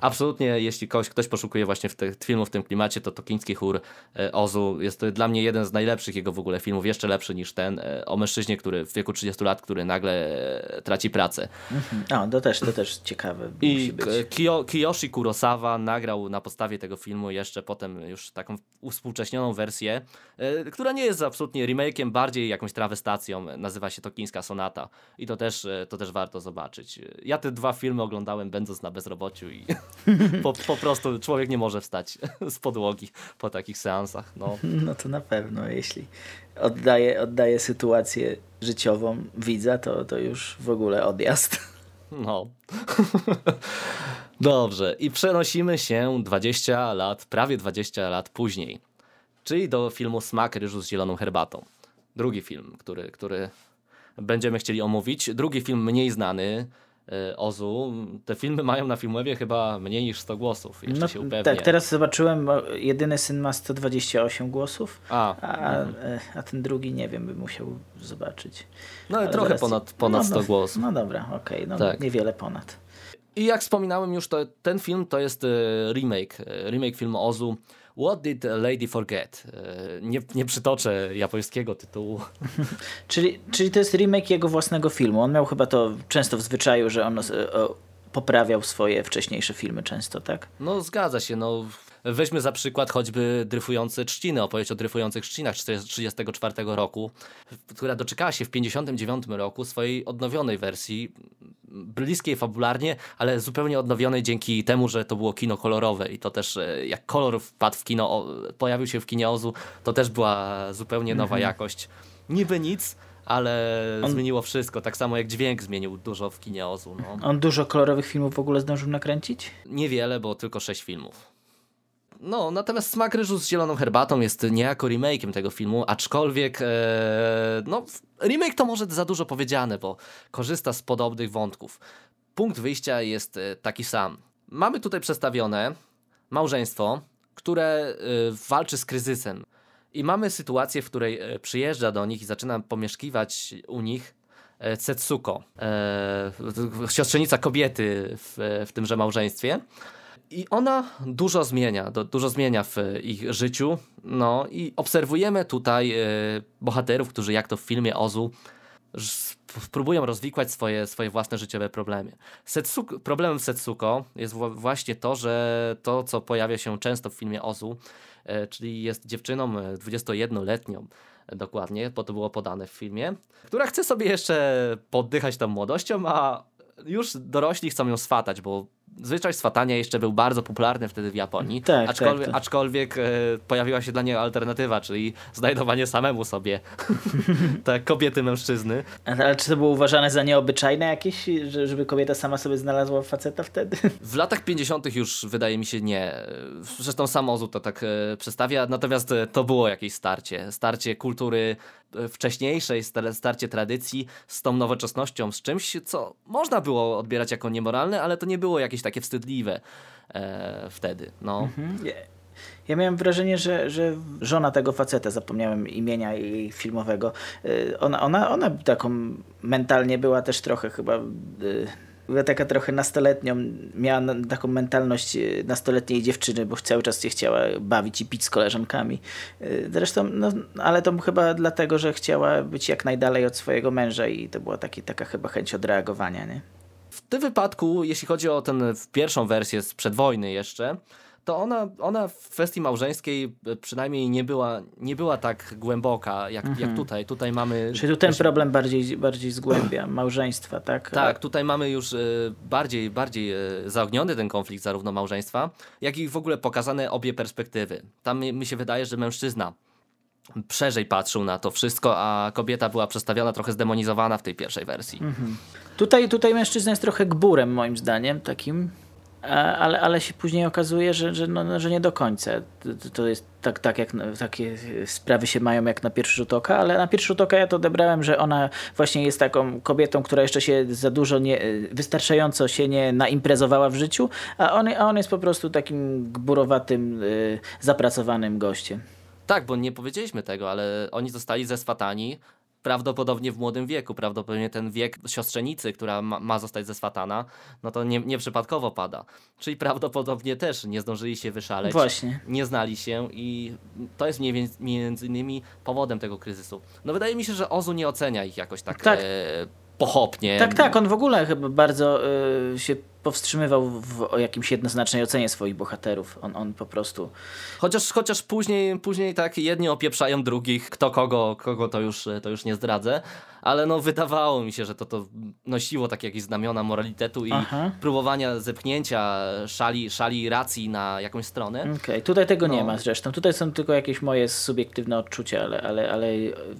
Absolutnie, jeśli ktoś, ktoś poszukuje właśnie w tych filmów w tym klimacie, to Tokiński chór e, Ozu jest to dla mnie jeden z najlepszych jego w ogóle filmów, jeszcze lepszy niż ten e, o mężczyźnie, który w wieku 30 lat, który nagle e, traci pracę.
Mhm. O, to też, to też ciekawe.
I Kiyo, Kiyoshi Kurosawa nagrał na podstawie tego filmu jeszcze potem już taką uspółcześnioną wersję, która nie jest absolutnie remake'iem, bardziej jakąś trawestacją, nazywa się Tokińska Sonata i to też, to też warto zobaczyć. Ja te dwa filmy oglądałem będąc na bezrobociu i po, po prostu człowiek nie może wstać z podłogi po takich seansach. No,
no to na pewno, jeśli oddaje, oddaje sytuację życiową widza, to, to już w ogóle odjazd.
No. Dobrze. I przenosimy się 20 lat, prawie 20 lat później. Czyli do filmu Smak ryżu z zieloną herbatą. Drugi film, który, który będziemy chcieli omówić. Drugi film mniej znany, Ozu, te filmy mają na Filmwebie chyba mniej niż 100 głosów, jeszcze no, się upewnię.
Tak, teraz zobaczyłem, jedyny syn ma 128 głosów, a, a, mhm. a ten drugi nie wiem, bym musiał zobaczyć.
No ale trochę zaraz... ponad, ponad no, 100
no,
głosów.
No dobra, okej, okay, no tak. niewiele ponad.
I jak wspominałem już, to ten film to jest e, remake, e, remake filmu Ozu What Did Lady Forget? E, nie, nie przytoczę japońskiego tytułu.
czyli, czyli to jest remake jego własnego filmu. On miał chyba to często w zwyczaju, że on poprawiał swoje wcześniejsze filmy często, tak?
No zgadza się. No, weźmy za przykład choćby Dryfujące Trzciny, opowieść o dryfujących trzcinach z 1934 roku, która doczekała się w 1959 roku swojej odnowionej wersji, bliskiej fabularnie, ale zupełnie odnowionej dzięki temu, że to było kino kolorowe i to też e, jak kolor wpadł w kino, pojawił się w kinie Ozu, to też była zupełnie nowa mhm. jakość. Niby nic, ale on... zmieniło wszystko. Tak samo jak dźwięk zmienił dużo w kinie Ozu. No.
On dużo kolorowych filmów w ogóle zdążył nakręcić?
Niewiele, bo tylko sześć filmów. No, natomiast Smak ryżu z zieloną herbatą jest niejako remake'iem tego filmu, aczkolwiek e, no, remake to może za dużo powiedziane, bo korzysta z podobnych wątków. Punkt wyjścia jest e, taki sam. Mamy tutaj przedstawione małżeństwo, które e, walczy z kryzysem. I mamy sytuację, w której e, przyjeżdża do nich i zaczyna pomieszkiwać u nich Setsuko, e, siostrzenica kobiety w, w tymże małżeństwie. I ona dużo zmienia, dużo zmienia w ich życiu. No i obserwujemy tutaj e, bohaterów, którzy jak to w filmie Ozu próbują rozwikłać swoje, swoje własne życiowe problemy. Setsuko, problemem Setsuko jest właśnie to, że to, co pojawia się często w filmie Ozu, e, czyli jest dziewczyną 21-letnią, e, dokładnie, bo to było podane w filmie, która chce sobie jeszcze poddychać tą młodością, a już dorośli chcą ją swatać, bo zwyczaj swatania jeszcze był bardzo popularny wtedy w Japonii, tak, aczkolwiek, tak, tak. aczkolwiek e, pojawiła się dla niego alternatywa, czyli znajdowanie samemu sobie tak, kobiety, mężczyzny.
Ale czy to było uważane za nieobyczajne jakieś, żeby kobieta sama sobie znalazła faceta wtedy?
W latach 50. już wydaje mi się nie. Zresztą sam Ozu to tak e, przedstawia, natomiast e, to było jakieś starcie. Starcie kultury wcześniejszej, starcie tradycji z tą nowoczesnością, z czymś, co można było odbierać jako niemoralne, ale to nie było jakieś takie wstydliwe e, wtedy. No. Mhm.
Ja miałem wrażenie, że, że żona tego faceta, zapomniałem imienia jej filmowego, e, ona, ona, ona taką mentalnie była też trochę chyba e, taka trochę nastoletnią, miała taką mentalność nastoletniej dziewczyny, bo cały czas się chciała bawić i pić z koleżankami. Zresztą, no, ale to chyba dlatego, że chciała być jak najdalej od swojego męża i to była taki, taka chyba chęć odreagowania, nie?
W tym wypadku, jeśli chodzi o tę pierwszą wersję sprzed wojny jeszcze, to ona, ona w kwestii małżeńskiej e, przynajmniej nie była, nie była tak głęboka jak, mhm. jak tutaj. Tutaj mamy...
Czyli tu ten problem bardziej, bardziej zgłębia małżeństwa, tak?
Tak, tutaj mamy już e, bardziej, bardziej e, zaogniony ten konflikt zarówno małżeństwa, jak i w ogóle pokazane obie perspektywy. Tam mi się wydaje, że mężczyzna szerzej patrzył na to wszystko, a kobieta była przedstawiona trochę zdemonizowana w tej pierwszej wersji. Mhm.
Tutaj, tutaj mężczyzna jest trochę gburem moim zdaniem takim, ale, ale się później okazuje, że, że, no, że nie do końca. To jest tak, tak jak takie sprawy się mają jak na pierwszy rzut oka, ale na pierwszy rzut oka ja to odebrałem, że ona właśnie jest taką kobietą, która jeszcze się za dużo, nie, wystarczająco się nie naimprezowała w życiu, a on, a on jest po prostu takim gburowatym, y, zapracowanym gościem.
Tak, bo nie powiedzieliśmy tego, ale oni zostali zeswatani prawdopodobnie w młodym wieku, prawdopodobnie ten wiek siostrzenicy, która ma, ma zostać zeswatana, no to nie, nieprzypadkowo pada. Czyli prawdopodobnie też nie zdążyli się wyszaleć,
Właśnie.
nie znali się i to jest mniej między innymi powodem tego kryzysu. No wydaje mi się, że Ozu nie ocenia ich jakoś tak,
Tak.
E, pochopnie.
Tak, tak, on w ogóle chyba bardzo y, się powstrzymywał w o jakimś jednoznacznej ocenie swoich bohaterów. On, on po prostu.
Chociaż, chociaż później, później tak jedni opieprzają drugich, kto kogo, kogo to już, to już nie zdradzę, ale no wydawało mi się, że to, to nosiło takie jakieś znamiona moralitetu i
Aha.
próbowania zepchnięcia szali, szali racji na jakąś stronę.
Okej, tutaj tego nie
No.
ma zresztą. Tutaj są tylko jakieś moje subiektywne odczucia, ale, ale, ale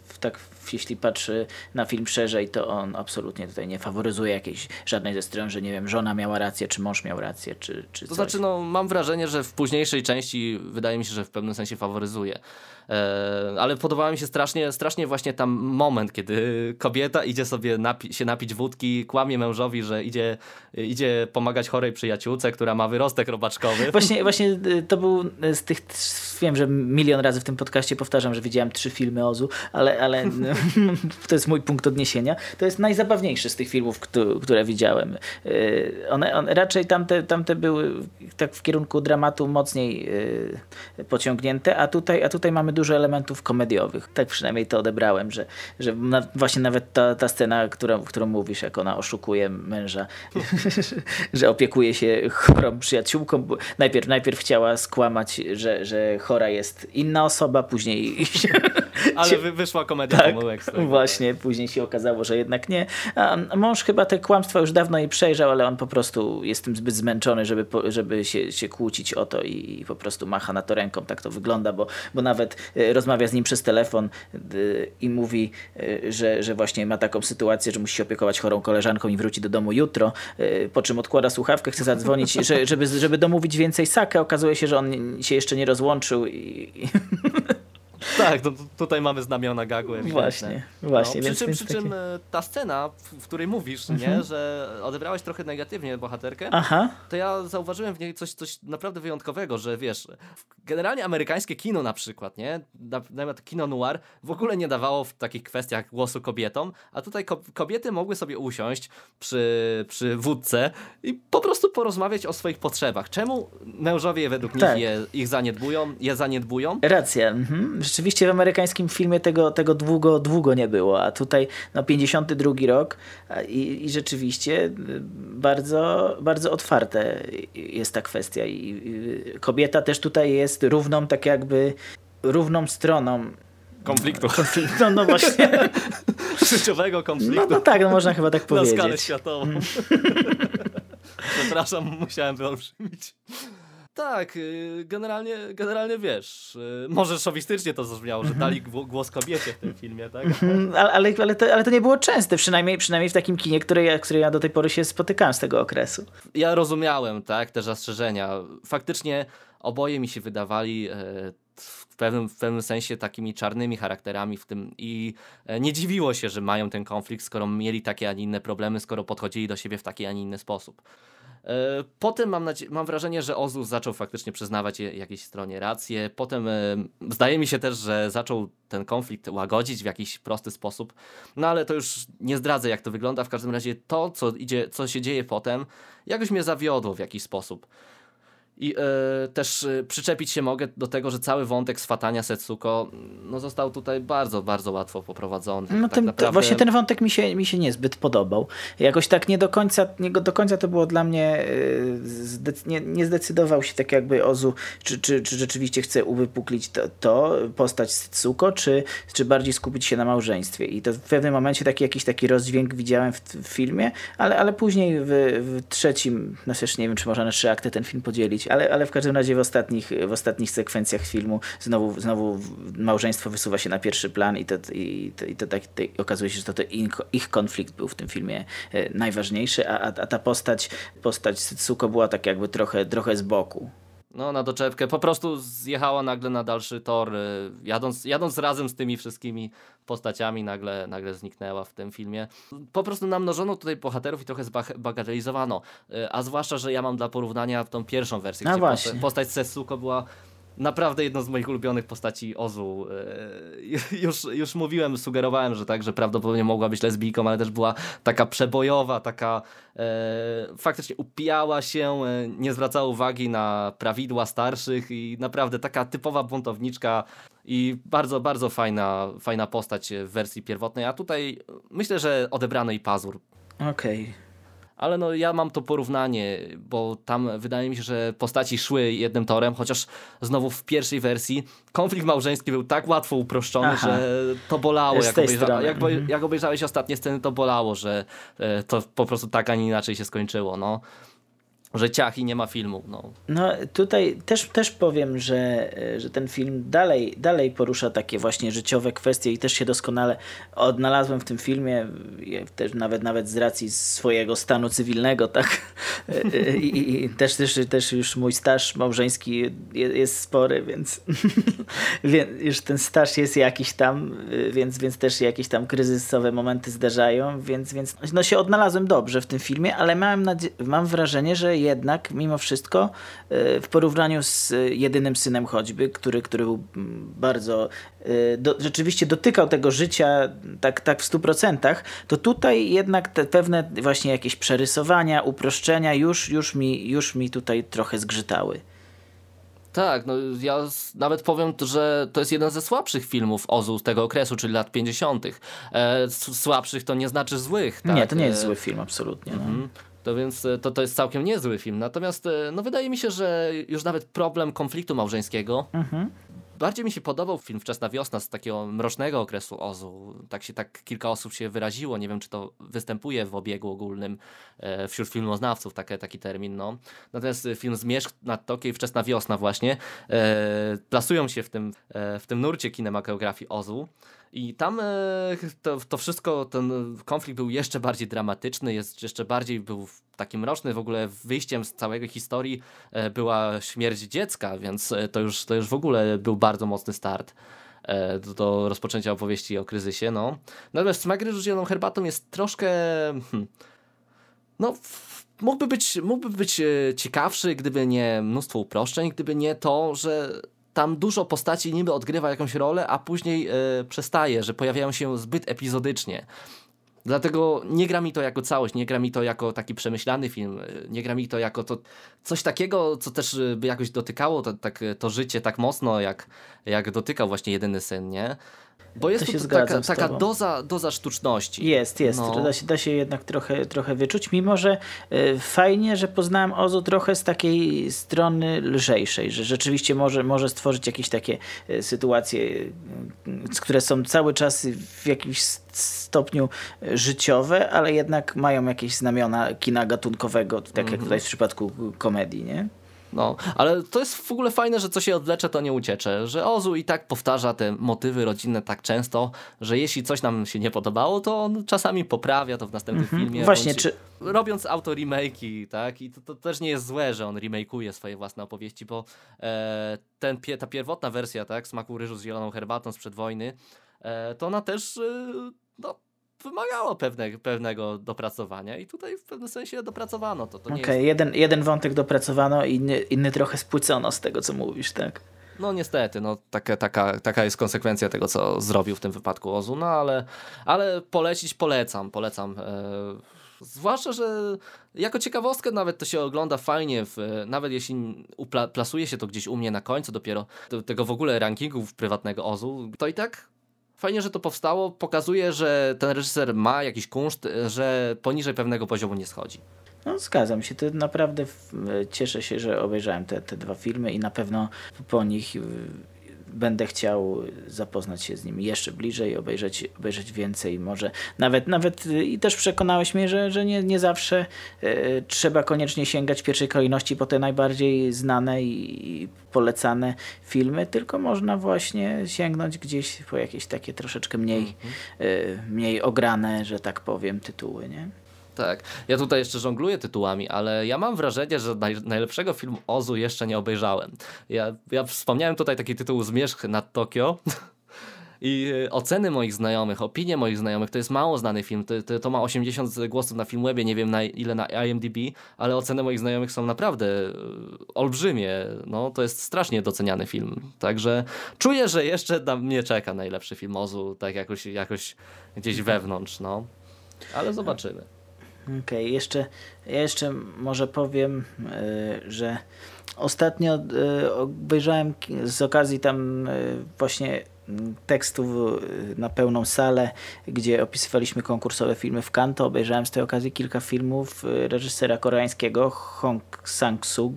w- tak jeśli patrzy na film szerzej, to on absolutnie tutaj nie faworyzuje jakiejś żadnej ze stron, że nie wiem, żona miała rację, czy mąż miał rację, czy, czy
To
coś.
znaczy, no, mam wrażenie, że w późniejszej części wydaje mi się, że w pewnym sensie faworyzuje. E, ale podobał mi się strasznie, strasznie właśnie tam moment, kiedy kobieta idzie sobie napi- się napić wódki, kłamie mężowi, że idzie, idzie pomagać chorej przyjaciółce, która ma wyrostek robaczkowy.
Właśnie, właśnie y, to był z tych, wiem, że milion razy w tym podcaście powtarzam, że widziałem trzy filmy Ozu, ale, ale to jest mój punkt odniesienia. To jest najzabawniejszy z tych filmów, któ- które widziałem. Y, One, one raczej tamte, tamte były tak w kierunku dramatu mocniej y, pociągnięte, a tutaj, a tutaj mamy dużo elementów komediowych. Tak przynajmniej to odebrałem, że, że na, właśnie nawet ta, ta scena, którą, którą mówisz, jak ona oszukuje męża, że opiekuje się chorą przyjaciółką. bo Najpierw, najpierw chciała skłamać, że, że chora jest inna osoba, później
Ale wy, wyszła komedia
tak, właśnie, później się okazało, że jednak nie. A mąż chyba te kłamstwa już dawno jej przejrzał, ale on po prostu jest tym zbyt zmęczony, żeby, żeby się, się kłócić o to i, i po prostu macha na to ręką. Tak to wygląda, bo, bo nawet rozmawia z nim przez telefon e, i mówi, e, że, że właśnie ma taką sytuację, że musi się opiekować chorą koleżanką i wróci do domu jutro, po czym odkłada słuchawkę, chce zadzwonić, że, żeby, żeby domówić więcej sakę. Okazuje się, że on się jeszcze nie rozłączył i
Tak, to, tutaj mamy znamiona gagu. ewidentne.
Właśnie, właśnie,
No,
więc-
przy czym, przy czym
takie- Mhm.
e, ta scena, w, której mówisz, nie, że odebrałeś trochę negatywnie bohaterkę,
Aha.
to ja zauważyłem w niej coś, coś naprawdę wyjątkowego, że wiesz, generalnie amerykańskie kino na przykład, nie, na, nawet kino noir w ogóle nie dawało w takich kwestiach głosu kobietom, a tutaj ko kobiety mogły sobie usiąść przy, przy wódce i po prostu porozmawiać o swoich potrzebach. Czemu mężowie według nich
Tak.
je, ich zaniedbują, je zaniedbują?
Racja. Mhm. Rzeczywiście w amerykańskim filmie tego, tego długo, długo nie było, a tutaj no, 52 rok i, i rzeczywiście y, bardzo, bardzo otwarte jest ta kwestia i y, kobieta też tutaj jest równą, tak jakby równą stroną
Konfliktu.
No, no właśnie.
Życiowego konfliktu.
No, no tak, no można chyba tak
na skalę
powiedzieć.
światową. Przepraszam, musiałem wyolbrzymić. Tak, y, generalnie, generalnie wiesz, y, może szowistycznie to zabrzmiało, że dali gło- głos kobiecie w tym filmie, tak?
Mm, Ale, ale, ale, to, ale to nie było częste, przynajmniej, przynajmniej w takim kinie, które ja, które ja do tej pory się spotykałem z tego okresu.
Ja rozumiałem, tak, te zastrzeżenia. Faktycznie oboje mi się wydawali e, w pewnym, w pewnym sensie takimi czarnymi charakterami w tym i e, nie dziwiło się, że mają ten konflikt, skoro mieli takie, a nie inne problemy, skoro podchodzili do siebie w taki, a nie inny sposób. E, Potem mam, mam wrażenie, że Ozus zaczął faktycznie przyznawać jakiejś stronie rację. Potem e, zdaje mi się też, że zaczął ten konflikt łagodzić w jakiś prosty sposób. No ale to już nie zdradzę, jak to wygląda. W każdym razie to, co, idzie, co się dzieje potem, jakoś mnie zawiodło w jakiś sposób. I e, też e, przyczepić się mogę do tego, że cały wątek swatania Setsuko no, został tutaj bardzo, bardzo łatwo poprowadzony.
No
tak
ten,
naprawdę-
właśnie ten wątek mi się, mi się niezbyt podobał. Jakoś tak nie do końca, nie do końca to było dla mnie, yy, zdec- nie, nie zdecydował się tak jakby Ozu, czy, czy, czy rzeczywiście chce uwypuklić to, to postać Setsuko, czy, czy bardziej skupić się na małżeństwie. I to w pewnym momencie taki jakiś taki rozdźwięk widziałem w, w filmie, ale, ale później w, w trzecim, no też nie wiem, czy można na trzy akty ten film podzielić, ale, ale w każdym razie w ostatnich, w ostatnich sekwencjach filmu znowu, znowu małżeństwo wysuwa się na pierwszy plan i to, i to, i to tak to okazuje się, że to, to ich, konflikt był w tym filmie e, najważniejszy, a, a, a ta postać, postać Setsuko była tak jakby trochę, trochę z boku.
No, na doczepkę. Po prostu zjechała nagle na dalszy tor. y, Jadąc, jadąc razem z tymi wszystkimi postaciami, nagle, nagle zniknęła w tym filmie. Po prostu namnożono tutaj bohaterów i trochę zbagatelizowano. Y, A zwłaszcza, że ja mam dla porównania tą pierwszą wersję,
A
gdzie
właśnie.
posta- postać Setsuko była naprawdę jedną z moich ulubionych postaci Ozu. E, już, już mówiłem, sugerowałem, że tak, że prawdopodobnie mogła być lesbijką, ale też była taka przebojowa, taka e, faktycznie upijała się, e, nie zwracała uwagi na prawidła starszych i naprawdę taka typowa buntowniczka i bardzo, bardzo fajna, fajna postać w wersji pierwotnej, a tutaj myślę, że odebrano i pazur.
Okej. Okay.
Ale no ja mam to porównanie, bo tam wydaje mi się, że postaci szły jednym torem, chociaż znowu w pierwszej wersji konflikt małżeński był tak łatwo uproszczony, Aha. że to bolało. Jak, obejrza jak, mhm. jak obejrzałeś ostatnie sceny, to bolało, że e, to po prostu tak, a nie inaczej się skończyło. No że ciach i nie ma filmu. No,
no tutaj też, też powiem, że, że ten film dalej, dalej porusza takie właśnie życiowe kwestie i też się doskonale odnalazłem w tym filmie, też nawet, nawet z racji swojego stanu cywilnego, tak. I, i też, też, też już mój staż małżeński jest spory, więc, już ten staż jest jakiś tam, więc, więc też jakieś tam kryzysowe momenty zdarzają, więc, więc no się odnalazłem dobrze w tym filmie, ale mam, mam wrażenie, że jednak mimo wszystko e, w porównaniu z jedynym synem choćby, który, który był bardzo e, do, rzeczywiście dotykał tego życia tak, tak w stu procentach, to tutaj jednak te pewne właśnie jakieś przerysowania, uproszczenia już, już, mi, już mi tutaj trochę zgrzytały.
Tak, no ja nawet powiem, że to jest jeden ze słabszych filmów Ozu z tego okresu, czyli lat 50. E, słabszych to nie znaczy złych. Tak?
Nie, to nie jest zły film, absolutnie. No. Mhm.
To więc e, to, to jest całkiem niezły film. Natomiast e, no, wydaje mi się, że już nawet problem konfliktu małżeńskiego mhm. Bardziej mi się podobał film Wczesna Wiosna z takiego mrocznego okresu Ozu. Tak się tak kilka osób się wyraziło. Nie wiem, czy to występuje w obiegu ogólnym e, wśród filmoznawców, taki, taki termin. No. Natomiast film Zmierzch nad Tokiem i Wczesna Wiosna właśnie e, plasują się w tym, e, w tym nurcie kinematografii Ozu. I tam e, to, to wszystko, ten konflikt był jeszcze bardziej dramatyczny, jest, jeszcze bardziej był taki mroczny. W ogóle wyjściem z całej historii e, była śmierć dziecka, więc e, to już, to już w ogóle był bardzo mocny start do, do rozpoczęcia opowieści o kryzysie. No. Natomiast Smak z zieloną herbatą jest troszkę... Hmm, no, mógłby być, mógłby być ciekawszy, gdyby nie mnóstwo uproszczeń, gdyby nie to, że tam dużo postaci niby odgrywa jakąś rolę, a później y, przestaje, że pojawiają się zbyt epizodycznie. Dlatego nie gra mi to jako całość, nie gra mi to jako taki przemyślany film, e, nie gra mi to jako to coś takiego, co też e, by jakoś dotykało to, tak, to życie tak mocno, jak, jak dotykał właśnie jedyny syn, nie? Bo jest to taka, taka doza, doza sztuczności.
Jest, jest. No. Da, się, da się jednak trochę, trochę wyczuć, mimo że y, fajnie, że poznałem Ozu trochę z takiej strony lżejszej, że rzeczywiście może, może stworzyć jakieś takie y, sytuacje, y, które są cały czas w jakimś stopniu życiowe, ale jednak mają jakieś znamiona kina gatunkowego, tak jak mhm. tutaj w przypadku komedii, nie?
No, ale to jest w ogóle fajne, że co się odwlecze, to nie uciecze. Że Ozu i tak powtarza te motywy rodzinne tak często, że jeśli coś nam się nie podobało, to on czasami poprawia to w następnym mm -hmm. filmie.
Właśnie, czy...
Robiąc auto remake'i, tak? I to, to, też nie jest złe, że on remake'uje swoje własne opowieści, bo e, ten, ta pierwotna wersja, tak? Smaku ryżu z zieloną herbatą sprzed wojny, e, to ona też e, no, wymagało pewne, pewnego dopracowania i tutaj w pewnym sensie dopracowano to. to
Okej, okay, jest... jeden, jeden wątek dopracowano, inny, inny trochę spłycono z tego, co mówisz, tak?
No niestety, no, taka, taka, taka jest konsekwencja tego, co zrobił w tym wypadku Ozu, no ale, ale polecić polecam, polecam. E, zwłaszcza, że jako ciekawostkę nawet to się ogląda fajnie, w, nawet jeśli upla, plasuje się to gdzieś u mnie na końcu dopiero tego w ogóle rankingu prywatnego Ozu, to i tak fajnie, że to powstało. Pokazuje, że ten reżyser ma jakiś kunszt, że poniżej pewnego poziomu nie schodzi.
No, zgadzam się. To naprawdę cieszę się, że obejrzałem te, te dwa filmy i na pewno po nich będę chciał zapoznać się z nim jeszcze bliżej, obejrzeć, obejrzeć więcej. Może nawet, nawet y, i też przekonałeś mnie, że, że nie, nie zawsze e, trzeba koniecznie sięgać w pierwszej kolejności po te najbardziej znane i, i polecane filmy, tylko można właśnie sięgnąć gdzieś po jakieś takie troszeczkę mniej, mm -hmm. e, mniej ograne, że tak powiem, tytuły. Nie?
Tak. Ja tutaj jeszcze żongluję tytułami, ale ja mam wrażenie, że naj, najlepszego filmu Ozu jeszcze nie obejrzałem. Ja, ja wspomniałem tutaj taki tytuł Zmierzch nad Tokio. I e, oceny moich znajomych, opinie moich znajomych, to jest mało znany film. To, to, to ma 80 głosów na Filmwebie, nie wiem na ile na IMDb, ale oceny moich znajomych są naprawdę e, olbrzymie. No, to jest strasznie doceniany film. Także czuję, że jeszcze na mnie czeka najlepszy film Ozu, tak jakoś, jakoś gdzieś wewnątrz, no. Ale zobaczymy.
Okej, okay, jeszcze, jeszcze może powiem, yy, że ostatnio yy, obejrzałem z okazji tam yy, właśnie tekstów na pełną salę, gdzie opisywaliśmy konkursowe filmy w Cannes, to obejrzałem z tej okazji kilka filmów y, reżysera koreańskiego Hong Sang-soo,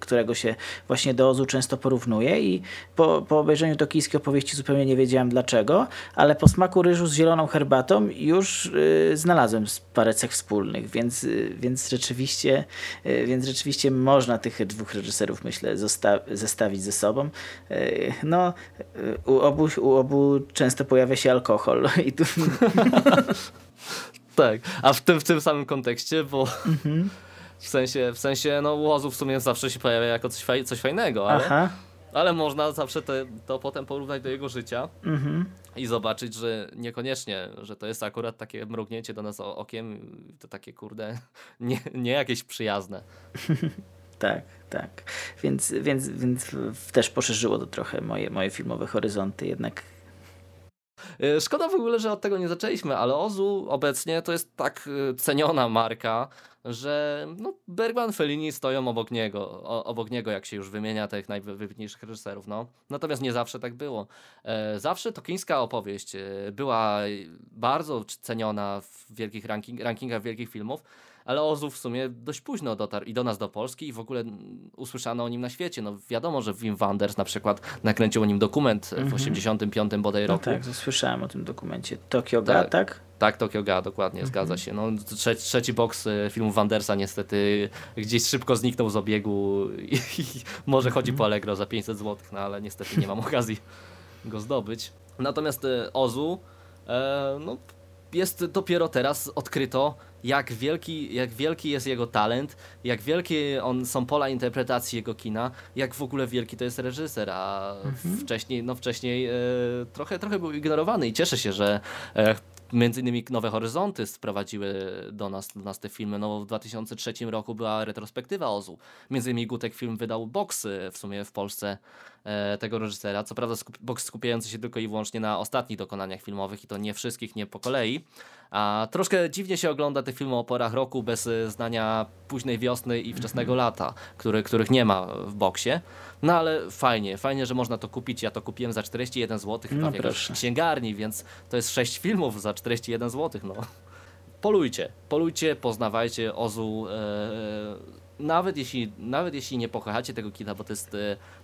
którego się właśnie do Ozu często porównuje. I po, po obejrzeniu tokijskiej opowieści zupełnie nie wiedziałem dlaczego, ale po smaku ryżu z zieloną herbatą już y, znalazłem parę cech wspólnych, więc, y, więc, rzeczywiście, więc rzeczywiście można tych dwóch reżyserów myślę zestawić ze sobą. No, u obu często pojawia się alkohol. I tu...
tak, a w tym, w tym samym kontekście, bo mhm. w sensie, w sensie, no Łozu w sumie zawsze się pojawia jako coś, faj, coś fajnego, ale, Aha. ale można zawsze te, to potem porównać do jego życia mhm. i zobaczyć, że niekoniecznie, że to jest akurat takie mrugnięcie do nas okiem, to takie kurde, nie, nie jakieś przyjazne.
Tak, tak. Więc, więc, więc też poszerzyło to trochę moje, moje filmowe horyzonty, jednak
e, Szkoda w ogóle, że od tego nie zaczęliśmy, ale Ozu obecnie to jest tak e, ceniona marka, że no, Bergman, Fellini stoją obok niego, obok niego, jak się już wymienia tych najwybitniejszych reżyserów. No. Natomiast nie zawsze tak było. E, zawsze tokińska opowieść była bardzo ceniona w wielkich ranking, rankingach wielkich filmów, ale Ozu w sumie dość późno dotarł i do nas do Polski i w ogóle usłyszano o nim na świecie. No wiadomo, że Wim Wenders na przykład nakręcił o nim dokument w 85 mhm. bodaj no roku.
No tak, słyszałem o tym dokumencie. Tokio Ga, tak? Tak,
tak Tokio Ga, dokładnie, mhm. zgadza się. No, trzeci, trzeci boks e, filmu Wandersa niestety gdzieś szybko zniknął z obiegu i, i może chodzi po Allegro za 500 zł, no ale niestety nie mam okazji go zdobyć. Natomiast e, Ozu e, no, jest dopiero teraz odkryto jak wielki, jak wielki jest jego talent, jak wielkie on, są pola interpretacji jego kina, jak w ogóle wielki to jest reżyser, a mhm. wcześniej, no wcześniej e, trochę, trochę był ignorowany i cieszę się, że e, między innymi Nowe Horyzonty sprowadziły do nas, do nas te filmy. No, w 2003 roku była retrospektywa Ozu. Między innymi Gutek Film wydał boksy w sumie w Polsce e, tego reżysera. Co prawda skup boks skupiający się tylko i wyłącznie na ostatnich dokonaniach filmowych i to nie wszystkich, nie po kolei. A troszkę dziwnie się ogląda te filmy o porach roku bez e, znania późnej wiosny i wczesnego mhm. lata, który, których nie ma w boksie. No ale fajnie, fajnie, że można to kupić. Ja to kupiłem za 41 zł chyba no, w księgarni, więc to jest 6 filmów za 41 zł. No. Polujcie, polujcie, poznawajcie Ozu. E, nawet jeśli, nawet jeśli nie pokochacie tego kina, bo to jest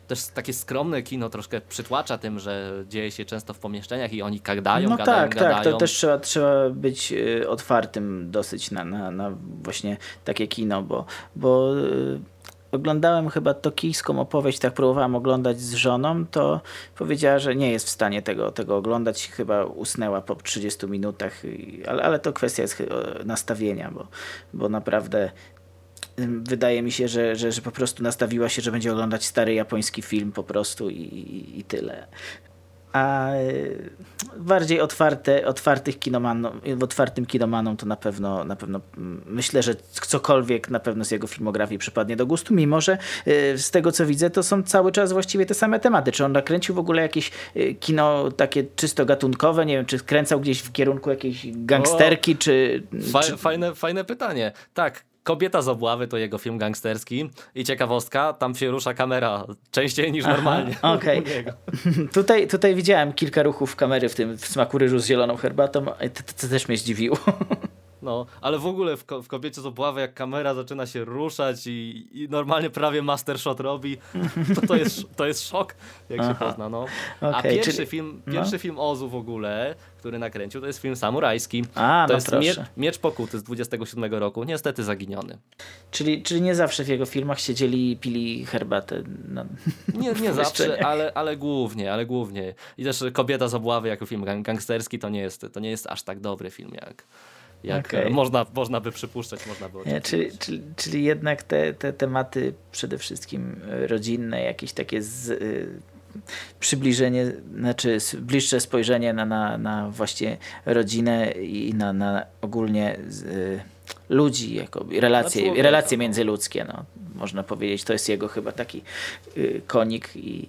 też takie skromne kino, troszkę przytłacza tym, że dzieje się często w pomieszczeniach i oni gadają,
no
gadają,
tak,
gadają.
tak, to też trzeba, trzeba być e, otwartym dosyć na, na, na właśnie takie kino, bo, bo oglądałem chyba tokijską opowieść, tak próbowałam oglądać z żoną, to powiedziała, że nie jest w stanie tego, tego oglądać, chyba usnęła po 30 minutach, ale, ale to kwestia jest nastawienia, bo, bo naprawdę wydaje mi się, że, że, że po prostu nastawiła się, że będzie oglądać stary japoński film po prostu i, i, i tyle a e, bardziej otwarte, otwartych kinomanom, otwartym kinomanom to na pewno, na pewno mm, myślę, że cokolwiek na pewno z jego filmografii przypadnie do gustu, mimo że e, z tego co widzę to są cały czas właściwie te same tematy. Czy on nakręcił w ogóle jakieś e, kino takie czysto gatunkowe? Nie wiem, czy kręcał gdzieś w kierunku jakiejś gangsterki, o, czy,
fa
czy...
Fajne, fajne pytanie. Tak, Kobieta z obławy to jego film gangsterski i ciekawostka, tam się rusza kamera częściej niż Aha, normalnie.
Okej. Okay. tutaj, tutaj widziałem kilka ruchów kamery w tym w smaku ryżu z zieloną herbatą, to, to, to też mnie zdziwiło.
No, ale w ogóle w, ko w kobiecie z obławy, jak kamera zaczyna się ruszać i, i normalnie prawie master shot robi, to to jest, to jest szok, jak Aha. się pozna. No. Okay, A pierwszy, czyli... film, no. pierwszy no? film Ozu w ogóle, który nakręcił, to jest film samurajski.
A,
to
no
jest miecz, miecz Pokuty z 27 roku, niestety zaginiony.
Czyli, czyli nie zawsze w jego filmach siedzieli i pili herbatę. No.
Nie, nie zawsze, ale, ale głównie, ale głównie. I też Kobieta z obławy jako film gangsterski to nie jest, to nie jest aż tak dobry film jak jak okay. można, można by przypuszczać, można by
Nie, czyli, czyli, czyli jednak te, te tematy przede wszystkim rodzinne, jakieś takie z, y, przybliżenie, znaczy bliższe spojrzenie na, na, na właśnie rodzinę i na, na ogólnie y, ludzi, jako relacje, relacje międzyludzkie, no, można powiedzieć. To jest jego chyba taki y, konik i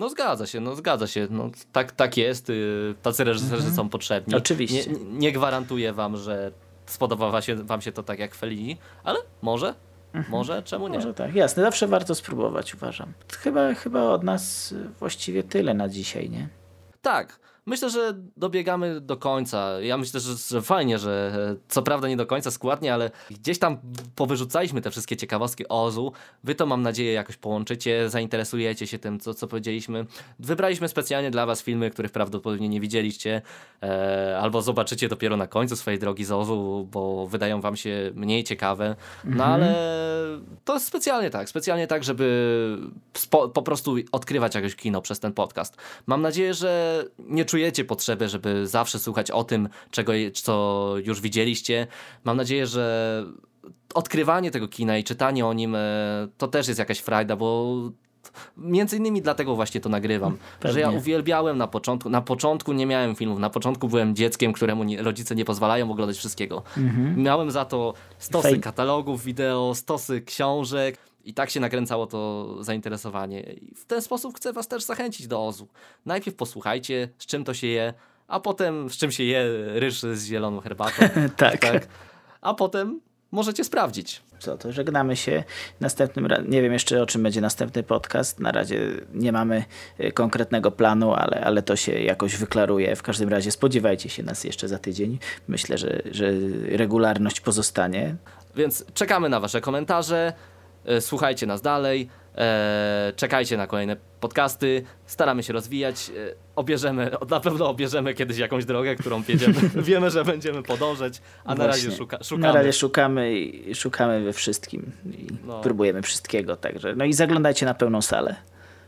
no zgadza się, no zgadza się. No, tak, tak jest. Y, tacy reżyserzy mhm. są potrzebni.
Oczywiście.
Nie, nie gwarantuję wam, że spodoba się, wam się to tak jak Fellini, ale może. Mhm. Może, czemu nie?
Może tak, jasne. Zawsze warto spróbować, uważam. Chyba, chyba od nas właściwie tyle na dzisiaj, nie?
Tak. Myślę, że dobiegamy do końca. Ja myślę, że, że fajnie, że co prawda nie do końca składnie, ale gdzieś tam powyrzucaliśmy te wszystkie ciekawostki Ozu. Wy to mam nadzieję jakoś połączycie, zainteresujecie się tym, co, co powiedzieliśmy. Wybraliśmy specjalnie dla was filmy, których prawdopodobnie nie widzieliście, e, albo zobaczycie dopiero na końcu swojej drogi z Ozu, bo wydają wam się mniej ciekawe. No mhm. ale to jest specjalnie tak, specjalnie tak, żeby po, po prostu odkrywać jakieś kino przez ten podcast. Mam nadzieję, że nie czujecie potrzebę, żeby zawsze słuchać o tym, czego, co już widzieliście. Mam nadzieję, że odkrywanie tego kina i czytanie o nim e, to też jest jakaś frajda, bo Między innymi dlatego właśnie to nagrywam, Pewnie. że ja uwielbiałem na początku, na początku nie miałem filmów, na początku byłem dzieckiem, któremu nie, rodzice nie pozwalają oglądać wszystkiego. Mhm. Miałem za to stosy Fej. katalogów wideo, stosy książek, i tak się nakręcało to zainteresowanie. I w ten sposób chcę Was też zachęcić do Ozu. Najpierw posłuchajcie, z czym to się je, a potem z czym się je ryż z zieloną herbatą.
tak. tak.
A potem możecie sprawdzić.
Co to, żegnamy się. Następnym nie wiem jeszcze o czym będzie następny podcast. Na razie nie mamy y, konkretnego planu, ale, ale to się jakoś wyklaruje. W każdym razie spodziewajcie się nas jeszcze za tydzień. Myślę, że, że regularność pozostanie.
Więc czekamy na Wasze komentarze. E, słuchajcie nas dalej, e, czekajcie na kolejne podcasty, staramy się rozwijać, e, obierzemy, na pewno obierzemy kiedyś jakąś drogę, którą jedziemy, wiemy, że będziemy podążać, a na razie szuka, szukamy.
Na razie szukamy i szukamy we wszystkim i no. próbujemy wszystkiego, także no i zaglądajcie na pełną salę.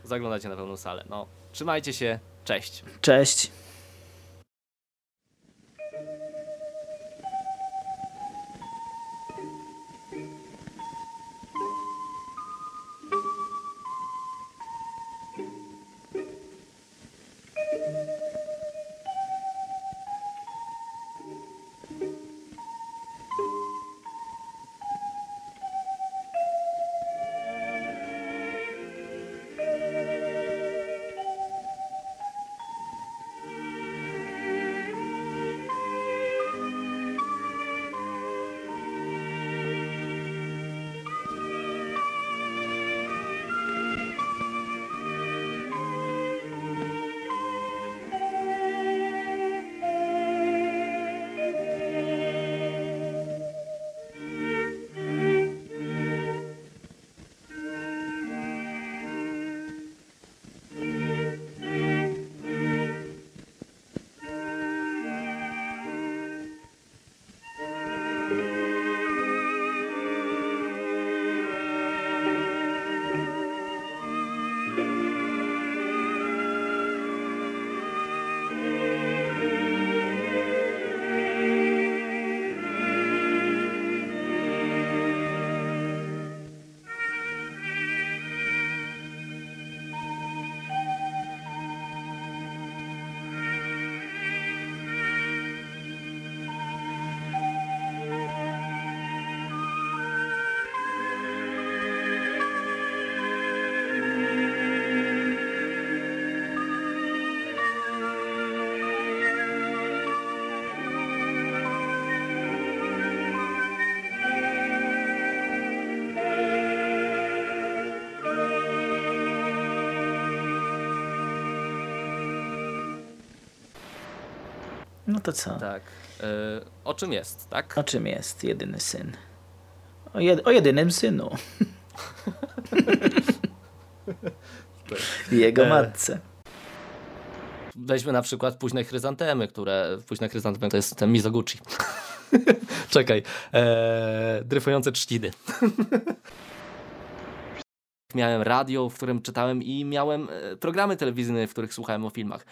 Zaglądajcie na pełną salę, no. Trzymajcie się, cześć.
Cześć. No to co?
Tak. E, o czym jest, tak?
O czym jest jedyny syn? O, jed o jedynym synu. Jego e, matce.
Weźmy na przykład późne chryzantemy, które. Późne chryzantemy to jest ten Mizoguchi. Czekaj. E, dryfujące trzciny. miałem radio, w którym czytałem i miałem e, programy telewizyjne, w których słuchałem o filmach.